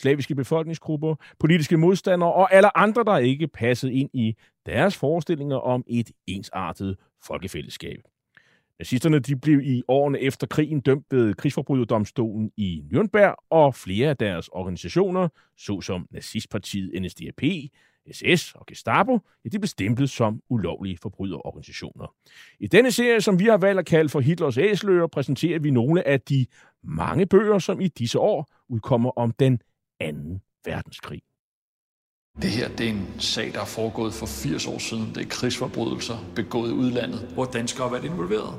slaviske befolkningsgrupper, politiske modstandere og alle andre, der ikke passede ind i deres forestillinger om et ensartet folkefællesskab. Nazisterne de blev i årene efter krigen dømt ved krigsforbryderdomstolen i Nürnberg, og flere af deres organisationer, såsom nazistpartiet NSDAP, SS og Gestapo, ja, de blev stemplet som ulovlige forbryderorganisationer. I denne serie, som vi har valgt at kalde for Hitlers æsler, præsenterer vi nogle af de mange bøger, som i disse år udkommer om den anden verdenskrig. Det her det er en sag, der er foregået for 80 år siden. Det er krigsforbrydelser begået i udlandet, hvor danskere har været involveret.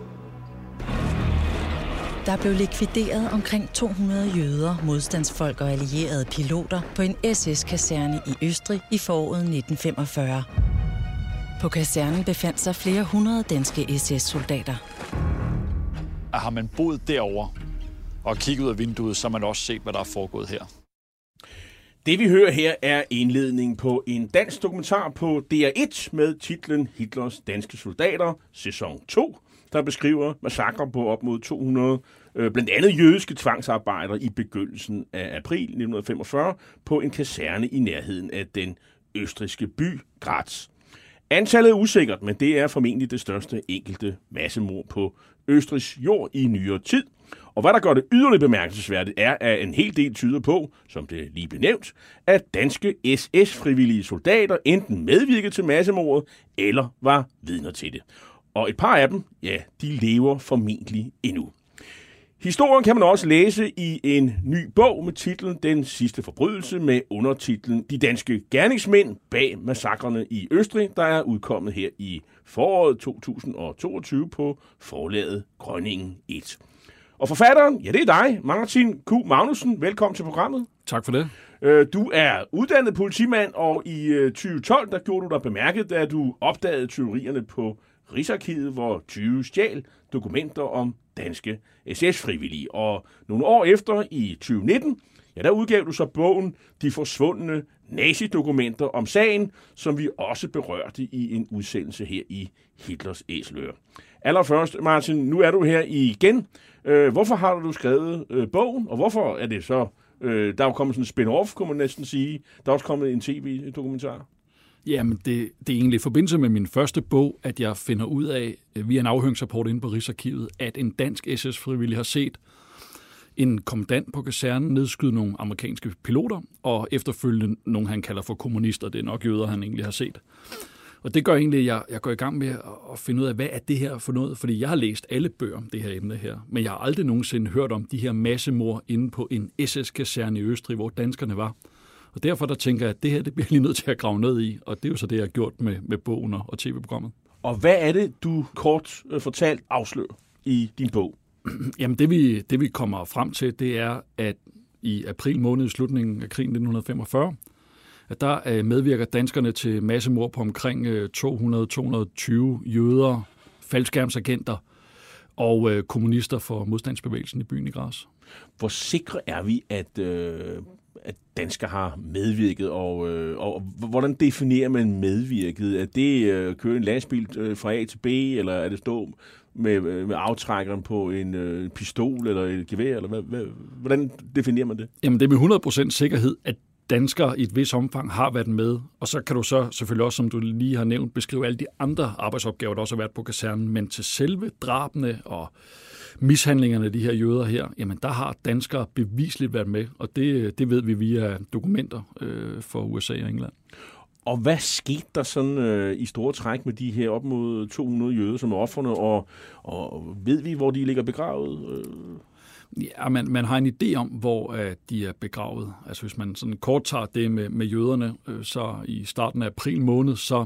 Der blev likvideret omkring 200 jøder, modstandsfolk og allierede piloter på en SS-kaserne i Østrig i foråret 1945. På kasernen befandt sig flere hundrede danske SS-soldater. Har man boet derover og kigget ud af vinduet, så har man også set, hvad der er foregået her. Det vi hører her er indledning på en dansk dokumentar på DR1 med titlen Hitlers danske soldater, sæson 2, der beskriver massakre på op mod 200 øh, blandt andet jødiske tvangsarbejdere i begyndelsen af april 1945 på en kaserne i nærheden af den østriske by Graz. Antallet er usikkert, men det er formentlig det største enkelte massemord på Østrigs jord i nyere tid. Og hvad der gør det yderligere bemærkelsesværdigt, er, at en hel del tyder på, som det lige blev nævnt, at danske SS-frivillige soldater enten medvirkede til massemordet, eller var vidner til det. Og et par af dem, ja, de lever formentlig endnu. Historien kan man også læse i en ny bog med titlen Den sidste forbrydelse med undertitlen De danske gerningsmænd bag massakrene i Østrig, der er udkommet her i foråret 2022 på forlaget Grønningen 1. Og forfatteren, ja det er dig, Martin Q. Magnussen. Velkommen til programmet. Tak for det. Øh, du er uddannet politimand, og i 2012 øh, der gjorde du dig bemærket, da du opdagede tyverierne på Rigsarkivet, hvor 20 stjal dokumenter om danske SS-frivillige. Og nogle år efter, i 2019, ja, der udgav du så bogen De forsvundne nazidokumenter om sagen, som vi også berørte i en udsendelse her i Hitlers Æsler. Allerførst, Martin, nu er du her igen. Øh, hvorfor har du skrevet øh, bogen, og hvorfor er det så... Øh, der er jo kommet sådan en spin-off, kunne man næsten sige. Der er også kommet en tv-dokumentar. Jamen, det, det er egentlig i forbindelse med min første bog, at jeg finder ud af, øh, via en afhøringsrapport inde på Rigsarkivet, at en dansk SS-frivillig har set en kommandant på kasernen nedskyde nogle amerikanske piloter, og efterfølgende nogle, han kalder for kommunister. Det er nok jøder, han egentlig har set. Og det gør egentlig, at jeg, jeg går i gang med at finde ud af, hvad er det her for noget? Fordi jeg har læst alle bøger om det her emne her, men jeg har aldrig nogensinde hørt om de her massemord inde på en SS-kaserne i Østrig, hvor danskerne var. Og derfor der tænker jeg, at det her det bliver lige nødt til at grave ned i, og det er jo så det, jeg har gjort med, med bogen og tv-programmet. Og hvad er det, du kort øh, fortalt afslører i din bog? Jamen det vi, det vi kommer frem til, det er, at i april måned i slutningen af krigen 1945, at der øh, medvirker danskerne til massemord på omkring 200-220 øh, jøder, faldskærmsagenter og kommunister for modstandsbevægelsen i byen i Græs. Hvor sikre er vi, at, øh, at dansker har medvirket, og, øh, og hvordan definerer man medvirket? Er det øh, køre en lastbil øh, fra A til B, eller er det stå med, øh, med aftrækkeren på en øh, pistol eller et gevær, eller hvad, hvad, hvordan definerer man det? Jamen det er med 100% sikkerhed, at danskere i et vis omfang har været med, og så kan du så selvfølgelig også, som du lige har nævnt, beskrive alle de andre arbejdsopgaver, der også har været på kasernen, men til selve drabene og mishandlingerne af de her jøder her, jamen der har danskere bevisligt været med, og det, det ved vi via dokumenter øh, for USA og England. Og hvad skete der sådan øh, i store træk med de her op mod 200 jøder som er offerne, og, og ved vi, hvor de ligger begravet? Øh? Ja, man, man har en idé om, hvor uh, de er begravet. Altså hvis man sådan kort tager det med, med jøderne, uh, så i starten af april måned, så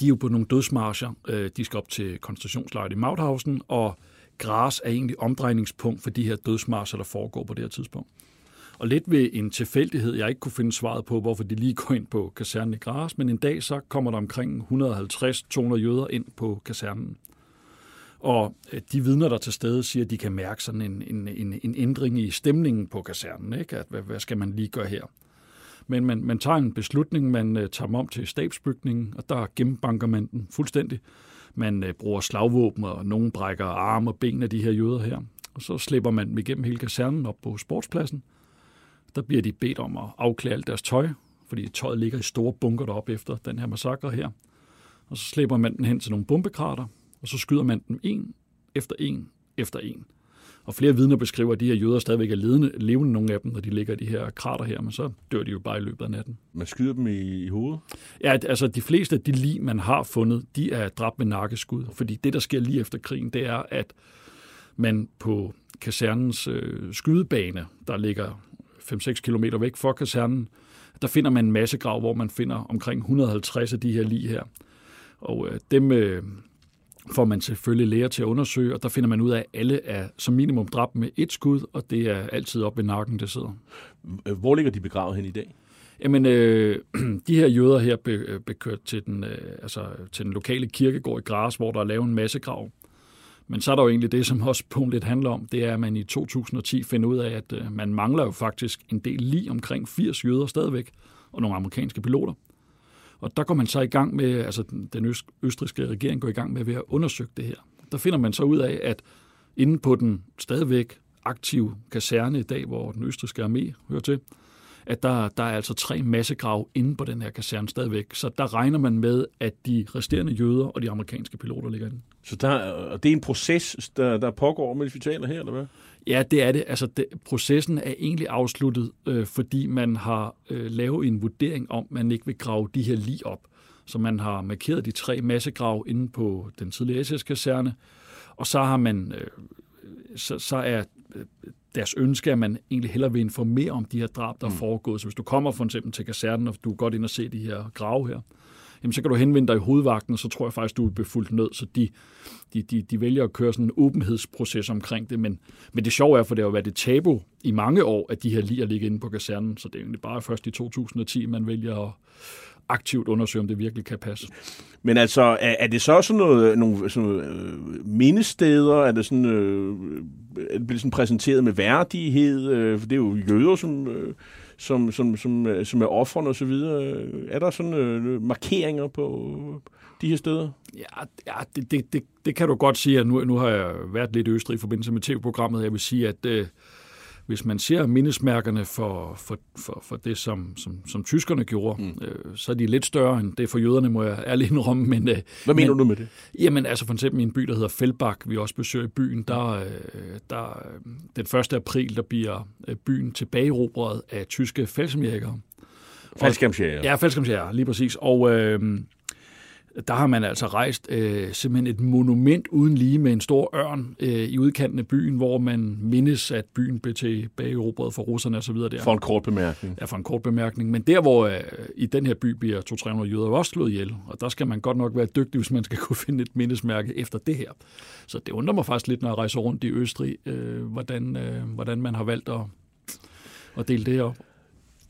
de er jo på nogle dødsmarscher. Uh, de skal op til koncentrationslejret i Mauthausen, og græs er egentlig omdrejningspunkt for de her dødsmarscher, der foregår på det her tidspunkt. Og lidt ved en tilfældighed, jeg ikke kunne finde svaret på, hvorfor de lige går ind på kasernen i græs, men en dag så kommer der omkring 150-200 jøder ind på kasernen. Og øh, de vidner, der til stede, siger, at de kan mærke sådan en, en, en, en ændring i stemningen på kasernen. Ikke? At, hvad, hvad skal man lige gøre her? Men man, man tager en beslutning, man uh, tager dem om til stabsbygningen, og der gennembanker man den fuldstændig. Man øh, bruger slagvåben, og nogen brækker arme og ben af de her jøder her. Og så slipper man dem igennem hele kasernen op på sportspladsen. Der bliver de bedt om at afklæde alt deres tøj, fordi tøjet ligger i store bunker deroppe efter den her massakre her. Og så slipper man den hen til nogle bombekrater, og så skyder man dem en efter en efter en. Og flere vidner beskriver, at de her jøder stadigvæk er levende, levende nogle af dem, når de ligger i de her krater her, men så dør de jo bare i løbet af natten. Man skyder dem i, i hovedet? Ja, altså de fleste af de lig, man har fundet, de er dræbt med nakkeskud, fordi det, der sker lige efter krigen, det er, at man på kasernens øh, skydebane, der ligger 5-6 km væk fra kasernen, der finder man en masse grav, hvor man finder omkring 150 af de her lig her. Og øh, dem øh, får man selvfølgelig læger til at undersøge, og der finder man ud af, at alle er som minimum dræbt med et skud, og det er altid op ved nakken, det sidder. Hvor ligger de begravet hen i dag? Jamen, øh, de her jøder her blev be kørt til den, øh, altså, til den lokale kirkegård i Gras, hvor der er lavet en masse grav. Men så er der jo egentlig det, som også punkt lidt handler om, det er, at man i 2010 finder ud af, at øh, man mangler jo faktisk en del lige omkring 80 jøder stadigvæk, og nogle amerikanske piloter. Og der går man så i gang med, altså den øst, østriske regering går i gang med ved at undersøge det her. Der finder man så ud af, at inde på den stadigvæk aktive kaserne i dag, hvor den østriske armé hører til, at der, der er altså tre massegrave inde på den her kaserne stadigvæk. Så der regner man med, at de resterende jøder og de amerikanske piloter ligger inde. Så der, og det er en proces, der, der pågår, mens vi taler her, eller hvad? Ja, det er det. Altså, det, processen er egentlig afsluttet, øh, fordi man har øh, lavet en vurdering om, man ikke vil grave de her lige op. Så man har markeret de tre massegrav inde på den tidligere SS-kaserne, og så har man, øh, så, så er øh, deres ønske, at man egentlig hellere vil informere om de her drab, der er mm. foregået. Så hvis du kommer for eksempel til kasernen, og du er godt ind og se de her grave her, jamen så kan du henvende dig i hovedvagten, og så tror jeg faktisk, du vil blive fuldt nød. Så de, de, de, de vælger at køre sådan en åbenhedsproces omkring det. Men, men det sjove er, for det har jo været et tabu i mange år, at de her lige ligger inde på kasernen. Så det er egentlig bare først i 2010, man vælger at aktivt undersøge, om det virkelig kan passe. Men altså, er, er det så sådan noget, nogle sådan øh, mindesteder? Er det sådan, øh, er det sådan præsenteret med værdighed? Øh, for det er jo jøder, som... Øh, som, som, som, øh, som er offerne og så videre. Er der sådan øh, øh markeringer på øh, de her steder? Ja, ja det, det, det, det kan du godt sige. At nu, nu har jeg været lidt i Østrig i forbindelse med tv-programmet. Jeg vil sige, at øh, hvis man ser mindesmærkerne for, for, for, for det, som, som, som tyskerne gjorde, mm. øh, så er de lidt større end det for jøderne, må jeg ærligt indrømme. Men, øh, Hvad mener men, du med det? Jamen, altså for eksempel i en by, der hedder Feldbach, vi også besøger i byen, der, øh, der den 1. april, der bliver øh, byen tilbagerobret af tyske faldskærmjægere. Faldskærmsjæger. Ja, faldskærmsjæger, lige præcis. Og øh, der har man altså rejst øh, simpelthen et monument uden lige med en stor ørn øh, i udkanten af byen, hvor man mindes, at byen blev tilbageerobret for russerne osv. Der. For en kort bemærkning. Ja, for en kort bemærkning. Men der, hvor øh, i den her by bliver 200-300 jøder også slået ihjel, og der skal man godt nok være dygtig, hvis man skal kunne finde et mindesmærke efter det her. Så det undrer mig faktisk lidt, når jeg rejser rundt i Østrig, øh, hvordan, øh, hvordan man har valgt at, at dele det op.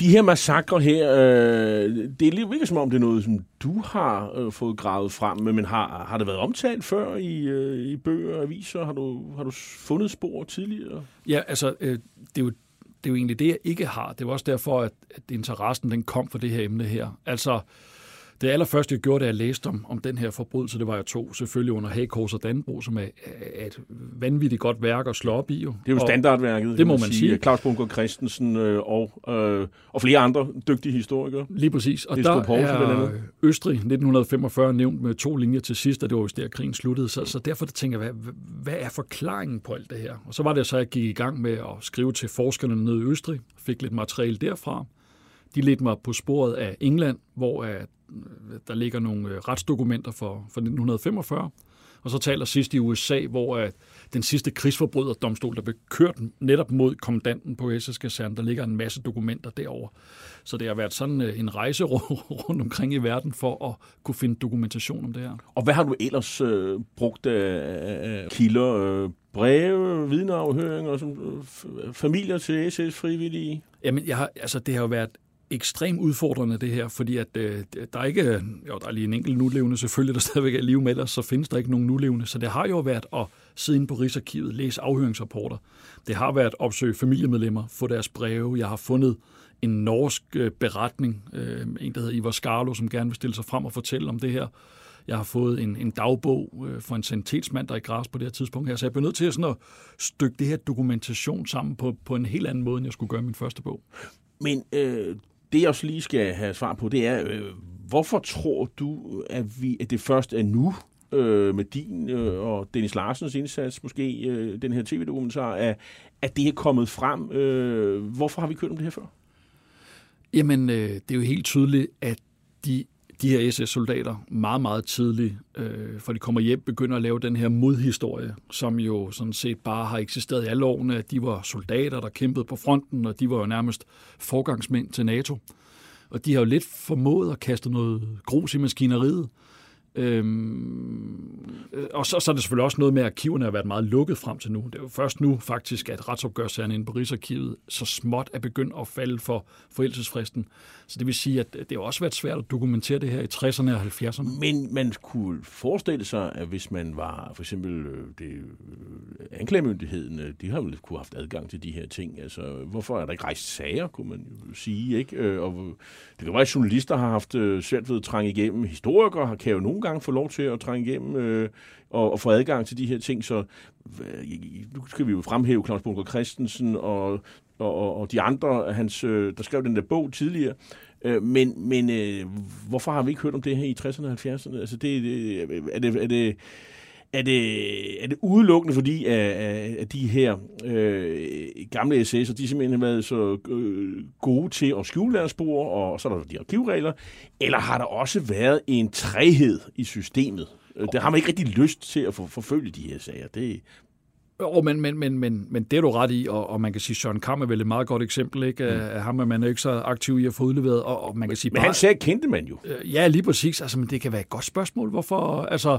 De her massakre her, øh, det er lige ikke som om, det er noget, som du har øh, fået gravet frem, men har, har det været omtalt før i, øh, i bøger og aviser? Har du, har du fundet spor tidligere? Ja, altså, øh, det, er jo, det er jo egentlig det, jeg ikke har. Det var også derfor, at, at interessen den kom for det her emne her. Altså, det allerførste, jeg gjorde, da jeg læste om, om den her forbrydelse, det var jeg to selvfølgelig under Hagekors og Danbro, som er, er et vanvittigt godt værk at slå op i. Jo. Det er jo standardværket, det må man sige. sige. Claus Bunker Christensen øh, og, øh, og flere andre dygtige historikere. Lige præcis. Og der Poulsen, er Østrig 1945 nævnt med to linjer til sidst, og det var jo der krigen sluttede. Så, så derfor tænker jeg, hvad, hvad er forklaringen på alt det her? Og så var det så, at jeg gik i gang med at skrive til forskerne nede i Østrig, fik lidt materiale derfra. De ledte mig på sporet af England, hvor der ligger nogle øh, retsdokumenter for, for 1945, og så taler sidst i USA, hvor at den sidste krigsforbryderdomstol, der blev kørt netop mod kommandanten på SS Kaserne, der ligger en masse dokumenter derover. Så det har været sådan øh, en rejse rundt omkring i verden for at kunne finde dokumentation om det her. Og hvad har du ellers øh, brugt af kilder? Øh, breve, vidneafhøringer, som, familier til SS frivillige? Jamen, jeg har, altså, det har jo været ekstremt udfordrende, det her, fordi at øh, der er ikke, jo, der er lige en enkelt nulevende selvfølgelig, der stadigvæk er liv med, ellers så findes der ikke nogen nulevende. Så det har jo været at sidde inde på Rigsarkivet, læse afhøringsrapporter. Det har været at opsøge familiemedlemmer, få deres breve. Jeg har fundet en norsk øh, beretning, øh, en der hedder Ivar Skarlo, som gerne vil stille sig frem og fortælle om det her. Jeg har fået en, en dagbog øh, for en sanitetsmand, der er i græs på det her tidspunkt her, så jeg blev nødt til at, sådan at stykke det her dokumentation sammen på, på en helt anden måde, end jeg skulle gøre min første bog. Men øh, det, jeg også lige skal have svar på, det er, øh, hvorfor tror du, at, vi, at det først er nu, øh, med din øh, og Dennis Larsens indsats, måske øh, den her tv-dokumentar, at, at det er kommet frem? Øh, hvorfor har vi kørt om det her før? Jamen, øh, det er jo helt tydeligt, at de, de her SS-soldater meget, meget tidligt, øh, for de kommer hjem, begynder at lave den her modhistorie, som jo sådan set bare har eksisteret i alle årene, at de var soldater, der kæmpede på fronten, og de var jo nærmest forgangsmænd til NATO. Og de har jo lidt formået at kaste noget grus i maskineriet, Øhm, øh, og så, så er det selvfølgelig også noget med, at arkiverne har været meget lukket frem til nu. Det er jo først nu faktisk, at retsopgørelserne inde på Rigsarkivet så småt er begyndt at falde for forældelsesfristen. Så det vil sige, at det har også været svært at dokumentere det her i 60'erne og 70'erne. Men man kunne forestille sig, at hvis man var for eksempel øh, det, øh, anklagemyndigheden, øh, de har vel kunne haft adgang til de her ting. Altså, hvorfor er der ikke rejst sager, kunne man jo sige. Ikke? Og det kan være, at journalister har haft svært ved at trænge igennem. Historikere kan jo nogle gange få lov til at trænge igennem og, og få adgang til de her ting. Så nu skal vi jo fremhæve Claus Bunker Christensen og, og, og, og de andre, hans, øh, der skrev den der bog tidligere. Øh, men men øh, hvorfor har vi ikke hørt om det her i 60'erne og 70'erne? Altså, det, det, er det... Er det er det, er det udelukkende fordi, at, at de her øh, gamle SS'er, de simpelthen har været så øh, gode til at skjule deres spor, og så er der de arkivregler, eller har der også været en træhed i systemet? Øh, det har man ikke rigtig lyst til at forfølge de her sager. Det, Oh, men, men, men, men, men det er du ret i, og, og man kan sige, Søren Kam er vel et meget godt eksempel, ikke? Mm. Ham er man ikke så aktiv i at få udleveret, og, og man kan sige... Men bare, han sagde, kendte man jo. Ja, lige præcis. Altså, men det kan være et godt spørgsmål. Hvorfor? Altså,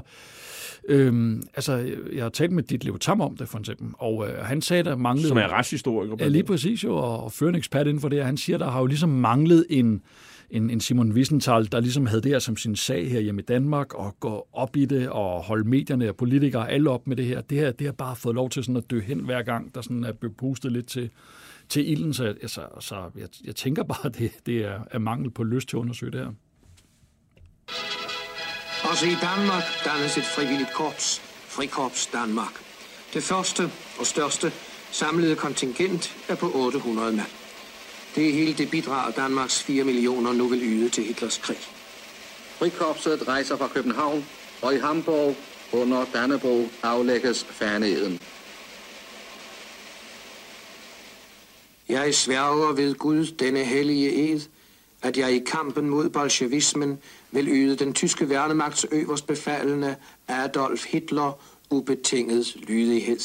Øhm, altså, jeg har talt med dit Leo Tam om det, for eksempel, og øh, han sagde, der manglede... Som er retshistoriker. Ja, lige præcis jo, og, og fører en ekspert inden for det, han siger, der har jo ligesom manglet en, en, en Simon Wiesenthal, der ligesom havde det her som sin sag her hjemme i Danmark, og gå op i det, og holde medierne og politikere alle op med det her. Det her, det har bare fået lov til sådan at dø hen hver gang, der sådan er blevet pustet lidt til, til ilden, så, altså, så jeg, jeg tænker bare, at det, det er, er mangel på lyst til at undersøge det her. Også i Danmark dannes et frivilligt korps, Frikorps Danmark. Det første og største samlede kontingent er på 800 mand. Det er hele det bidrag, Danmarks 4 millioner nu vil yde til Hitlers krig. Frikorpset rejser fra København, og i Hamburg under Dannebro aflægges færdigheden. Jeg sværger ved Gud denne hellige ed, at jeg i kampen mod bolsjevismen vil yde den tyske værnemagts øverst befalende Adolf Hitler ubetinget lydighed.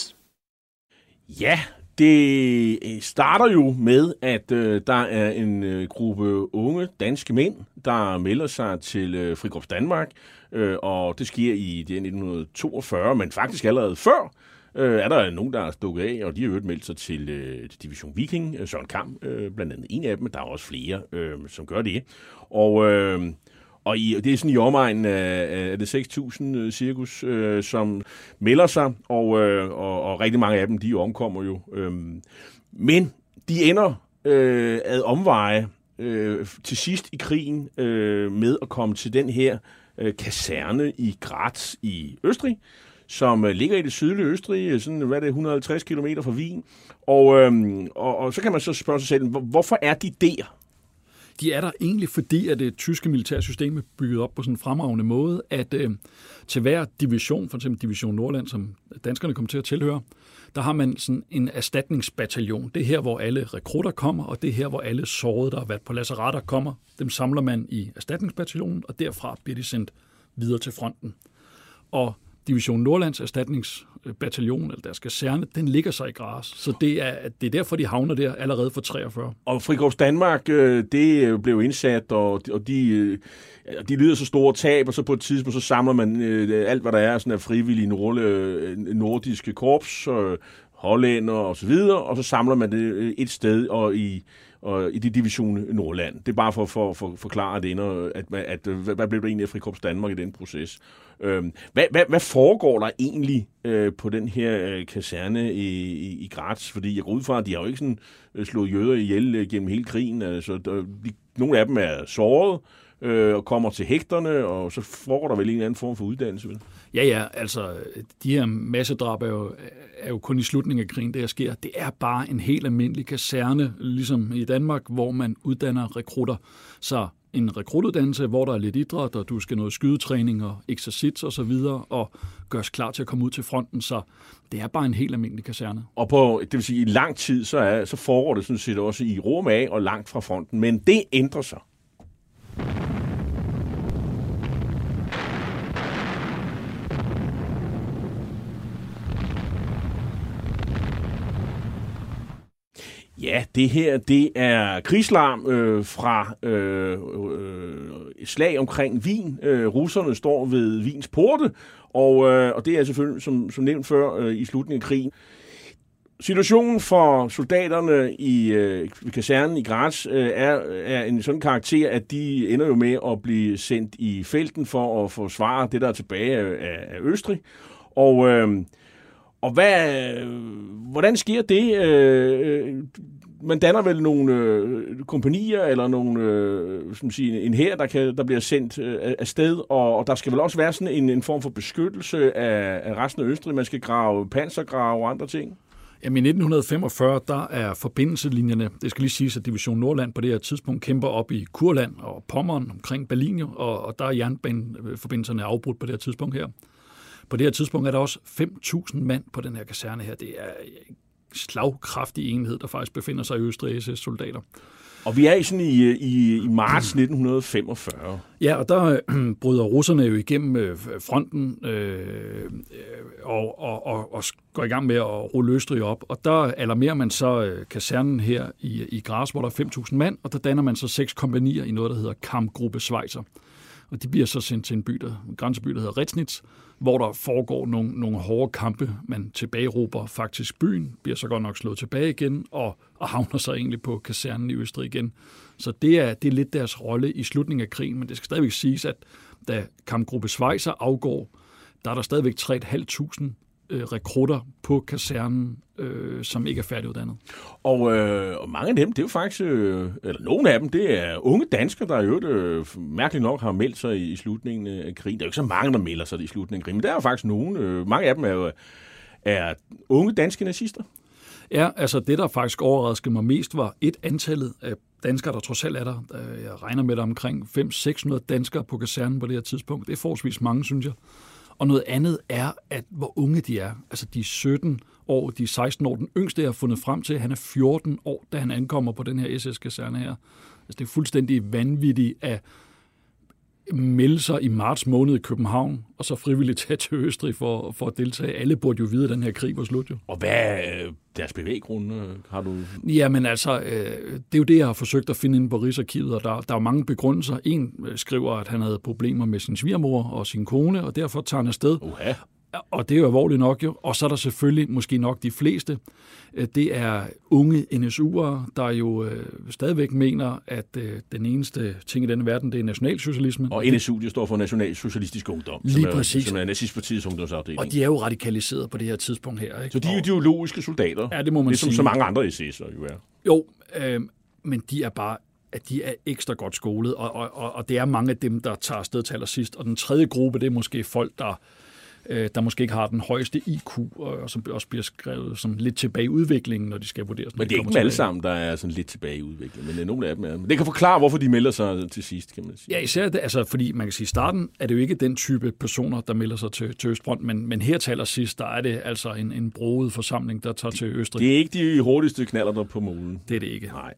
Ja, det øh, starter jo med, at øh, der er en øh, gruppe unge danske mænd, der melder sig til øh, Frikorps Danmark, øh, og det sker i det 1942, men faktisk allerede før øh, er der nogen, der er stukket af, og de har øvrigt meldt sig til, øh, til Division Viking, øh, Søren Kamp, øh, blandt andet en af dem, men der er også flere, øh, som gør det. Og... Øh, og i, det er sådan i omegnen af, af det 6.000 øh, cirkus, øh, som melder sig, og, øh, og, og rigtig mange af dem, de omkommer jo. Øh, men de ender øh, ad omveje øh, til sidst i krigen øh, med at komme til den her øh, kaserne i Graz i Østrig, som øh, ligger i det sydlige Østrig, øh, sådan, hvad er det, 150 km fra Wien. Og, øh, og, og så kan man så spørge sig selv, hvorfor er de der? De er der egentlig, fordi at det tyske militærsystem er bygget op på sådan en fremragende måde, at øh, til hver division, for eksempel Division Nordland, som danskerne kommer til at tilhøre, der har man sådan en erstatningsbataljon. Det er her, hvor alle rekrutter kommer, og det er her, hvor alle sårede, der har været på lasseretter, kommer. Dem samler man i erstatningsbataljonen, og derfra bliver de sendt videre til fronten. Og Division Nordlands erstatningsbataljon, eller deres kaserne, den ligger sig i græs. Så det er, det er derfor, de havner der allerede for 43. Og Frikorps Danmark, øh, det øh, blev indsat, og, og de, øh, de lyder så store tab, og så på et tidspunkt, så samler man alt, hvad der er sådan af frivillige nordiske korps, hollænder og så videre, og så samler man det et sted og i og i det division Nordland. Det er bare for at for, for, forklare det, at, at, at, hvad, hvad blev der egentlig af Frikorps Danmark i den proces. Øhm, hvad, hvad, hvad foregår der egentlig øh, på den her øh, kaserne i, i, i Graz? Fordi jeg går ud fra, at de har jo ikke sådan, øh, slået jøder ihjel øh, gennem hele krigen. Altså, der, de, nogle af dem er såret øh, og kommer til hægterne, og så foregår der vel en eller anden form for uddannelse. Vel? Ja, ja, altså de her massedrab er jo, er jo kun i slutningen af krigen, det her sker. Det er bare en helt almindelig kaserne, ligesom i Danmark, hvor man uddanner rekrutter. Så en rekrutuddannelse, hvor der er lidt idræt, og du skal noget skydetræning og exercits og så videre, og gøres klar til at komme ud til fronten, så det er bare en helt almindelig kaserne. Og på, det vil sige, i lang tid, så, er, så foregår det sådan set også i rum af og langt fra fronten, men det ændrer sig. Ja, det her, det er krigslarm øh, fra øh, øh, slag omkring Wien. Øh, russerne står ved Wiens porte, og, øh, og det er selvfølgelig, som, som nævnt før, øh, i slutningen af krigen. Situationen for soldaterne i øh, kasernen i Graz øh, er, er en sådan karakter, at de ender jo med at blive sendt i felten for at forsvare det, der er tilbage af, af Østrig. Og... Øh, og hvad, øh, hvordan sker det? Øh, øh, man danner vel nogle øh, kompanier eller nogle, øh, som siger, en her, der, kan, der bliver sendt øh, afsted, og, og der skal vel også være sådan en, en form for beskyttelse af, af resten af Østrig. Man skal grave pansergrave og andre ting. Jamen i 1945, der er forbindelselinjerne, det skal lige siges, at Division Nordland på det her tidspunkt kæmper op i Kurland og Pommern omkring Berlin, og, og der er jernbaneforbindelserne afbrudt på det her tidspunkt her. På det her tidspunkt er der også 5.000 mand på den her kaserne her. Det er en slagkraftig enhed, der faktisk befinder sig i Østrig SS-soldater. Og vi er i, sådan i, i, i marts 1945. Ja, og der øh, bryder russerne jo igennem øh, fronten øh, og, og, og, og går i gang med at rulle Østrig op. Og der alarmerer man så øh, kasernen her i, i Gras, hvor der er 5.000 mand, og der danner man så seks kompanier i noget, der hedder Kampgruppe Schweizer. Og de bliver så sendt til en by, der, en grænseby, der hedder Retsnitz, hvor der foregår nogle, nogle hårde kampe. Man tilbageråber faktisk byen, bliver så godt nok slået tilbage igen, og, og havner så egentlig på kasernen i Østrig igen. Så det er, det er lidt deres rolle i slutningen af krigen, men det skal stadigvæk siges, at da kampgruppe Schweizer afgår, der er der stadigvæk 3.500 øh, rekrutter på kasernen, øh, som ikke er færdiguddannet. Og, øh, og mange af dem, det er jo faktisk, øh, eller nogle af dem, det er unge danskere, der jo øh, mærkeligt nok har meldt sig i, i slutningen af krigen. Der er jo ikke så mange, der melder sig i slutningen af krigen, men der er jo faktisk nogle. Øh, mange af dem er jo er unge danske nazister. Ja, altså det, der faktisk overraskede mig mest, var et antallet af danskere, der trods alt er der. Jeg regner med, der omkring 500-600 danskere på kasernen på det her tidspunkt. Det er forholdsvis mange, synes jeg. Og noget andet er, at hvor unge de er. Altså de er 17 år, de er 16 år. Den yngste, jeg har fundet frem til, han er 14 år, da han ankommer på den her SS-kaserne her. Altså det er fuldstændig vanvittigt at melde sig i marts måned i København, og så frivilligt tage til Østrig for, for at deltage. Alle burde jo vide, at den her krig var slut jo. Og hvad er deres bevæggrunde? Har du... Jamen altså, øh, det er jo det, jeg har forsøgt at finde inde på Rigsarkivet, og der, der er mange begrundelser. En øh, skriver, at han havde problemer med sin svigermor og sin kone, og derfor tager han afsted. Uh-huh. Og det er jo alvorligt nok jo. Og så er der selvfølgelig måske nok de fleste. Øh, det er unge NSU'ere, der jo øh, stadigvæk mener, at øh, den eneste ting i denne verden, det er nationalsocialisme. Og NSU, det står for Nationalsocialistisk Ungdom. Lige som er, præcis. Som er nazistpartiets ungdomsafdeling. Og de er jo radikaliseret på det her tidspunkt her. Ikke? Så de er ideologiske soldater. Ja, det må man ligesom sige. så mange andre SS'er jo er. Jo, øh, men de er bare at de er ekstra godt skolet, og, og, og det er mange af dem, der tager afsted til allersidst. Og den tredje gruppe, det er måske folk, der øh, der måske ikke har den højeste IQ, og som også bliver skrevet som lidt tilbage i udviklingen, når de skal vurderes. Men det er ikke dem alle sammen, der er sådan lidt tilbage i udviklingen, men nogle af dem er. Men det kan forklare, hvorfor de melder sig til sidst, kan man sige. Ja, især det, altså, fordi man kan sige, at starten er det jo ikke den type personer, der melder sig til, til Østfront, men, men her taler sidst, der er det altså en, en broet forsamling, der tager til Østrig. Det er ikke de hurtigste knaller der på målen. Det er det ikke. Nej.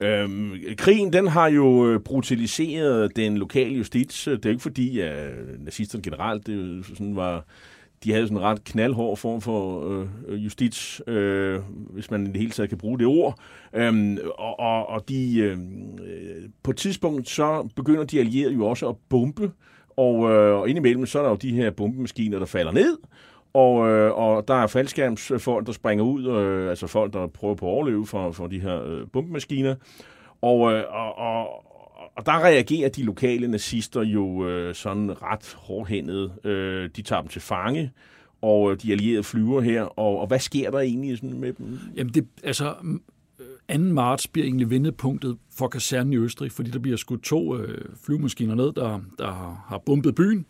Øhm, krigen, den har jo øh, brutaliseret den lokale justits. Det er ikke fordi, at nazisterne generelt det sådan var de havde sådan en ret knaldhård form for øh, øh, justits, øh, hvis man i det hele taget kan bruge det ord. Øhm, og, og, og de, øh, øh, på et tidspunkt så begynder de allierede jo også at bombe, og, øh, og indimellem så er der jo de her bombemaskiner, der falder ned, og, øh, og der er faldskærmsfolk, der springer ud, øh, altså folk, der prøver på at overleve for, for de her øh, bombemaskiner. Og, øh, og, og, og der reagerer de lokale nazister jo øh, sådan ret hårdhændet. Øh, de tager dem til fange, og øh, de allierede flyver her. Og, og hvad sker der egentlig sådan med dem? Jamen, det, altså, øh, 2. marts bliver egentlig vendepunktet for kasernen i Østrig, fordi der bliver skudt to øh, flyvemaskiner ned, der, der har bumpet byen.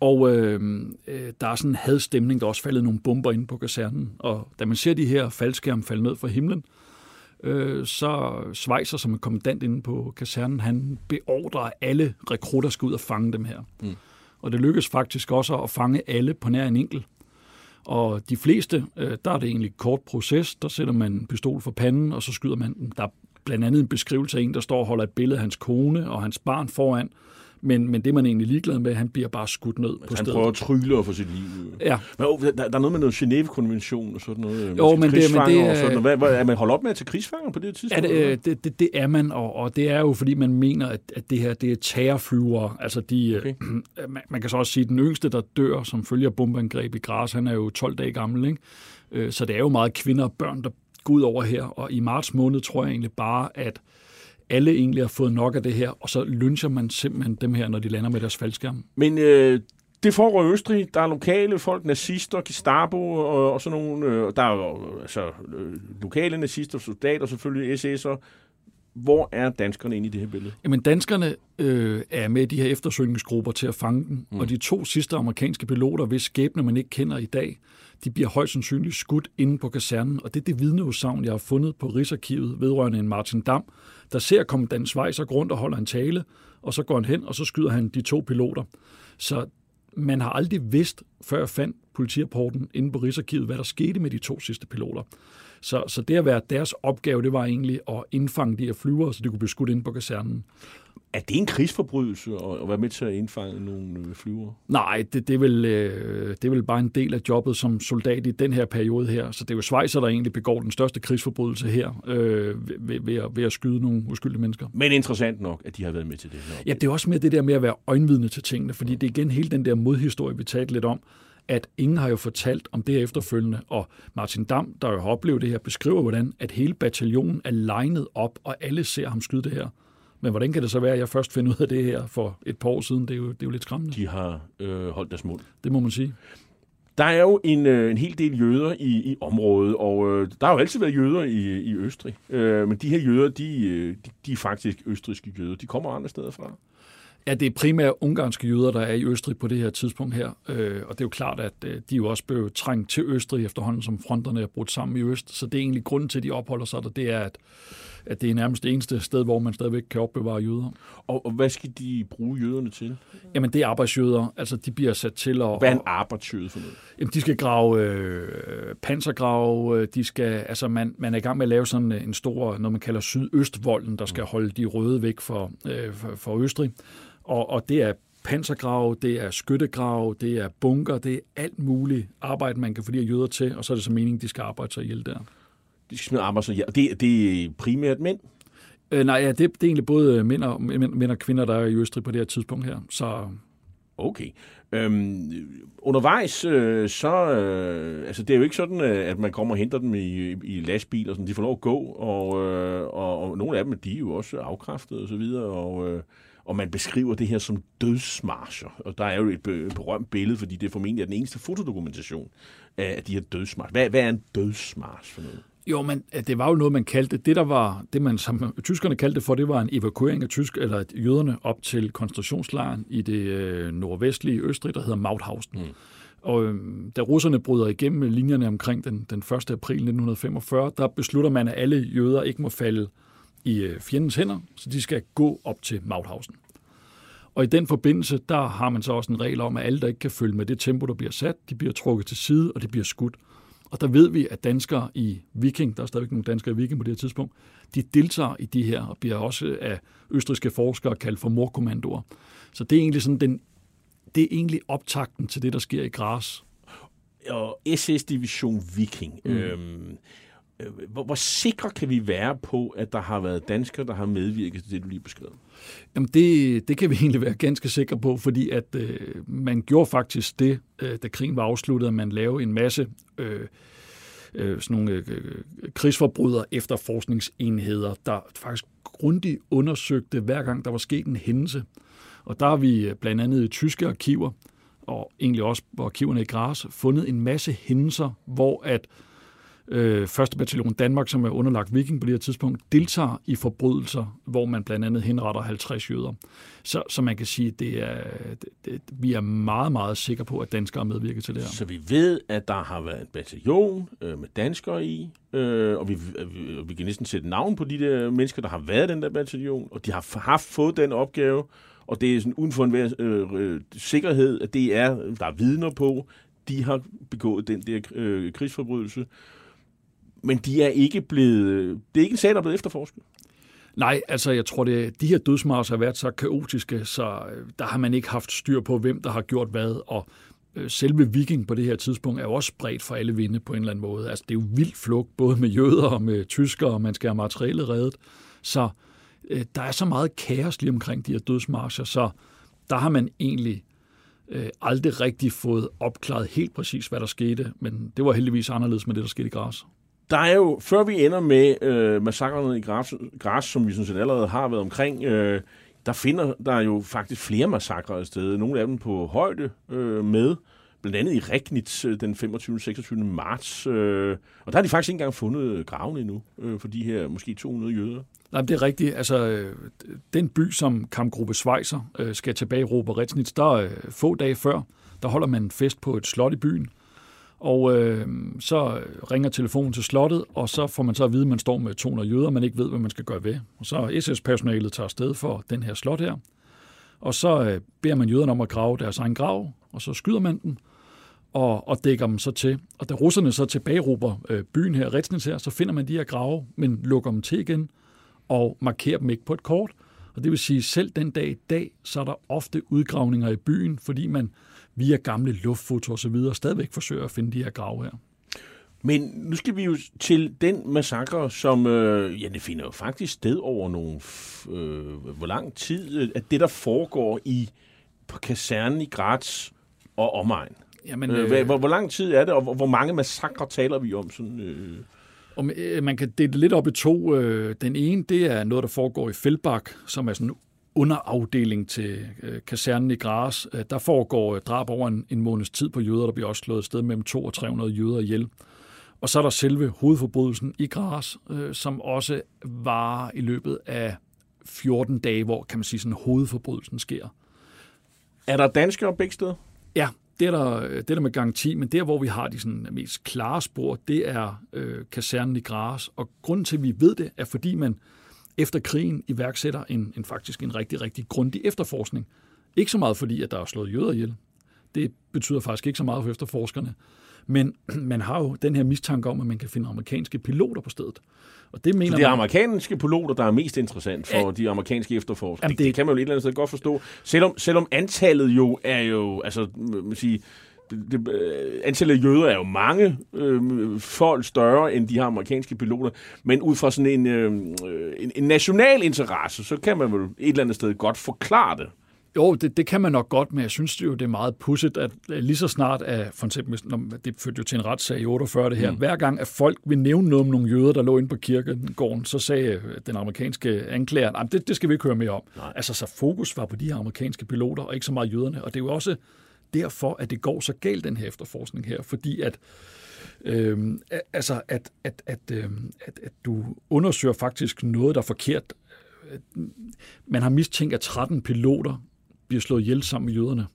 Og øh, øh, der er sådan en hadstemning, der er også faldet nogle bomber ind på kasernen. Og da man ser de her faldskærme falde ned fra himlen, øh, så Schweizer, som er kommandant inde på kasernen, han beordrer, alle rekrutter skal ud og fange dem her. Mm. Og det lykkes faktisk også at fange alle på nær en enkelt. Og de fleste, øh, der er det egentlig kort proces. Der sætter man en pistol for panden, og så skyder man dem. Der er blandt andet en beskrivelse af en, der står og holder et billede af hans kone og hans barn foran, men, men det man egentlig ligeglad med, han bliver bare skudt ned på han stedet. Han prøver at trylle for sit liv. Ja. Men, oh, der, der, er noget med noget Genève-konvention og sådan noget. Jo, men det, men det er... Sådan noget. Hvad, er man holdt op med at tage krigsfanger på det tidspunkt? Ja, det, det, det, det er man, og, og det er jo, fordi man mener, at, at det her det er terrorflyvere. Altså, de, okay. man, man kan så også sige, at den yngste, der dør som følger bombeangreb i Gras, han er jo 12 dage gammel, ikke? Øh, så det er jo meget kvinder og børn, der går ud over her. Og i marts måned tror jeg egentlig bare, at alle egentlig har fået nok af det her, og så lyncher man simpelthen dem her, når de lander med deres faldskærm. Men øh, det foregår i Østrig. Der er lokale folk, nazister, Gestapo og, og sådan nogle. Øh, der er jo altså, øh, lokale nazister, soldater selvfølgelig, SS'er. Hvor er danskerne inde i det her billede? Jamen, danskerne øh, er med i de her eftersøgningsgrupper til at fange dem, mm. og de to sidste amerikanske piloter, hvis skæbne man ikke kender i dag, de bliver højst sandsynligt skudt inde på kasernen, og det er det vidneudsagn, jeg har fundet på Rigsarkivet vedrørende en Martin Dam, der ser kommandant Schweizer rundt og holder en tale, og så går han hen, og så skyder han de to piloter. Så man har aldrig vidst, før jeg fandt politirapporten inde på Rigsarkivet, hvad der skete med de to sidste piloter. Så, så det at være deres opgave, det var egentlig at indfange de her flyvere, så de kunne blive skudt ind på kasernen. Er det en krigsforbrydelse at være med til at indfange nogle øh, flyvere? Nej, det, det, er vel, øh, det er vel bare en del af jobbet som soldat i den her periode her. Så det er jo Schweizer, der egentlig begår den største krigsforbrydelse her øh, ved, ved, at, ved at skyde nogle uskyldige mennesker. Men interessant nok, at de har været med til det her. Ja, det er også mere det der med at være øjenvidne til tingene, fordi det er igen hele den der modhistorie, vi talte lidt om, at ingen har jo fortalt om det efterfølgende, og Martin Dam, der jo har oplevet det her, beskriver, hvordan at hele bataljonen er legnet op, og alle ser ham skyde det her. Men hvordan kan det så være, at jeg først finder ud af det her for et par år siden? Det er jo, det er jo lidt skræmmende. De har øh, holdt deres mund. Det må man sige. Der er jo en, øh, en hel del jøder i, i området, og øh, der har jo altid været jøder i, i Østrig. Øh, men de her jøder, de, øh, de, de er faktisk østriske jøder. De kommer andre steder fra. Ja, det er primært ungarske jøder, der er i Østrig på det her tidspunkt her. Øh, og det er jo klart, at øh, de jo også blev trængt til Østrig efterhånden, som fronterne er brudt sammen i Øst. Så det er egentlig grunden til, at de opholder sig der, det er, at, at det er nærmest det eneste sted, hvor man stadigvæk kan opbevare jøder. Og, og hvad skal de bruge jøderne til? Jamen, det er arbejdsjøder. Altså, de bliver sat til at... Hvad er en arbejdsjøde for noget? Jamen, de skal grave øh, pansergrave. De skal... Altså, man, man er i gang med at lave sådan en stor, noget man kalder sydøstvolden, der skal holde de røde væk for, øh, for, for Østrig. Og, og det er pansergrave, det er skyttegrave, det er bunker, det er alt muligt arbejde, man kan få de her jøder til, og så er det så meningen, de skal arbejde sig ihjel der. De skal arbejde sig ihjel. Det, det er primært mænd? Øh, nej, ja, det, det er egentlig både mænd og, mænd og kvinder, der er i Østrig på det her tidspunkt her. Så Okay. Øhm, undervejs, øh, så... Øh, altså, det er jo ikke sådan, øh, at man kommer og henter dem i, i lastbiler, sådan, de får lov at gå, og, øh, og, og nogle af dem, de er jo også afkræftet og så videre, og... Øh, og man beskriver det her som dødsmarscher. Og der er jo et berømt billede, fordi det er formentlig den eneste fotodokumentation af de her dødsmarscher. Hvad, hvad er en dødsmarsch for noget? Jo, men det var jo noget, man kaldte, det der var, det man som tyskerne kaldte for, det var en evakuering af tysk, eller jøderne op til koncentrationslejren i det øh, nordvestlige Østrig, der hedder Mauthausen. Mm. Og øh, da russerne bryder igennem linjerne omkring den, den 1. april 1945, der beslutter man, at alle jøder ikke må falde i øh, fjendens hænder, så de skal gå op til Mauthausen. Og i den forbindelse, der har man så også en regel om, at alle, der ikke kan følge med det tempo, der bliver sat, de bliver trukket til side, og de bliver skudt. Og der ved vi, at danskere i Viking, der er stadigvæk nogle danskere i Viking på det her tidspunkt, de deltager i de her, og bliver også af østriske forskere kaldt for morkommandoer. Så det er egentlig sådan den, det er egentlig optakten til det, der sker i Gras. og SS Division Viking. Mm. Øhm, øh, Øh, hvor, hvor sikre kan vi være på, at der har været danskere, der har medvirket til det, du lige beskrev? Jamen det, det kan vi egentlig være ganske sikre på, fordi at øh, man gjorde faktisk det, øh, da krigen var afsluttet, at man lavede en masse øh, øh, sådan nogle øh, øh krigsforbryder efterforskningsenheder, der faktisk grundigt undersøgte hver gang, der var sket en hændelse. Og der har vi øh, blandt andet i tyske arkiver, og egentlig også på arkiverne i Gras, fundet en masse hændelser, hvor at øh, Øh, 1. bataljon Danmark, som er underlagt viking på det her tidspunkt, deltager i forbrydelser, hvor man blandt andet henretter 50 jøder. Så, så man kan sige, det er, det, det, vi er meget, meget sikre på, at danskere medvirker medvirket til det her. Så vi ved, at der har været en bataljon øh, med danskere i, øh, og vi, vi, vi kan næsten sætte navn på de der mennesker, der har været den der bataljon, og de har haft fået den opgave, og det er sådan uden for enhver øh, øh, sikkerhed, at det er, der er vidner på, de har begået den der øh, krigsforbrydelse. Men de er ikke blevet, det er ikke en sag, der er blevet efterforsket. Nej, altså jeg tror, det, de her dødsmarser har været så kaotiske, så øh, der har man ikke haft styr på, hvem der har gjort hvad, og øh, selve viking på det her tidspunkt er jo også spredt for alle vinde på en eller anden måde. Altså det er jo vildt flugt, både med jøder og med tyskere, og man skal have materialet reddet. Så øh, der er så meget kaos lige omkring de her dødsmarscher, så der har man egentlig øh, aldrig rigtig fået opklaret helt præcis, hvad der skete, men det var heldigvis anderledes med det, der skete i Græs. Der er jo, før vi ender med øh, massakrene i Græs, Græs, som vi sådan set allerede har været omkring, øh, der finder der jo faktisk flere massakrer af sted. Nogle af dem på højde øh, med, blandt andet i Regnitz øh, den 25. 26. marts. Øh, og der har de faktisk ikke engang fundet graven endnu øh, for de her måske 200 jøder. Nej, det er rigtigt. Altså, øh, den by, som kampgruppe Schweizer øh, skal tilbage i Robert Regnitz, der øh, få dage før, der holder man en fest på et slot i byen, og øh, så ringer telefonen til slottet, og så får man så at vide, at man står med 200 jøder, man ikke ved, hvad man skal gøre ved. Og så SS-personalet tager sted for den her slot her. Og så øh, beder man jøderne om at grave deres egen grav, og så skyder man den, og, og dækker dem så til. Og da russerne så tilbageruber øh, byen her, Retsnitz her, så finder man de her grave, men lukker dem til igen og markerer dem ikke på et kort. Og det vil sige, selv den dag i dag, så er der ofte udgravninger i byen, fordi man via gamle luftfoto og så videre stadigvæk forsøger at finde de her grave her. Men nu skal vi jo til den massakre, som øh, ja, det finder jo faktisk sted over nogle, øh, hvor lang tid, øh, at det der foregår i på kasernen i Graz og omegn. Jamen, øh, øh, hvor, hvor lang tid er det, og hvor mange massakre taler vi om? Sådan, øh? Og man kan dele det lidt op i to. Den ene, det er noget, der foregår i Feldbach, som er sådan underafdeling til øh, kasernen i Gras. Øh, der foregår øh, drab over en, en måneds tid på jøder. Der bliver også slået sted mellem 200 og 300 jøder ihjel. Og så er der selve hovedforbrydelsen i Gras, øh, som også var i løbet af 14 dage, hvor kan man sige, sådan hovedforbrydelsen sker. Er der danskere begge steder? Ja, det er, der, det er der med garanti, men der, hvor vi har de sådan, mest klare spor, det er øh, kasernen i Gras. Og grunden til, at vi ved det, er fordi man efter krigen iværksætter en, en faktisk en rigtig, rigtig grundig efterforskning. Ikke så meget fordi, at der er slået jøder ihjel. Det betyder faktisk ikke så meget for efterforskerne. Men man har jo den her mistanke om, at man kan finde amerikanske piloter på stedet. Og det mener så det er man, amerikanske piloter, der er mest interessant for ja, de amerikanske efterforskere. det, det kan man jo et eller andet sted godt forstå. Selvom, selvom antallet jo er jo, altså, man sige, det, øh, antallet af jøder er jo mange øh, folk større end de her amerikanske piloter, men ud fra sådan en, øh, en, en national interesse, så kan man vel et eller andet sted godt forklare det. Jo, det, det kan man nok godt, men jeg synes jo, det er meget pudset, at lige så snart, at for eksempel, når det førte jo til en retssag i 48 det her, mm. hver gang, at folk vil nævne noget om nogle jøder, der lå inde på kirkegården, så sagde den amerikanske anklager, at det, det skal vi ikke høre mere om. Nej. Altså, så fokus var på de her amerikanske piloter, og ikke så meget jøderne, og det er jo også derfor, at det går så galt, den her efterforskning her, fordi at øh, altså, at, at, at, øh, at, at du undersøger faktisk noget, der er forkert. Man har mistænkt, at 13 piloter bliver slået ihjel sammen med jøderne.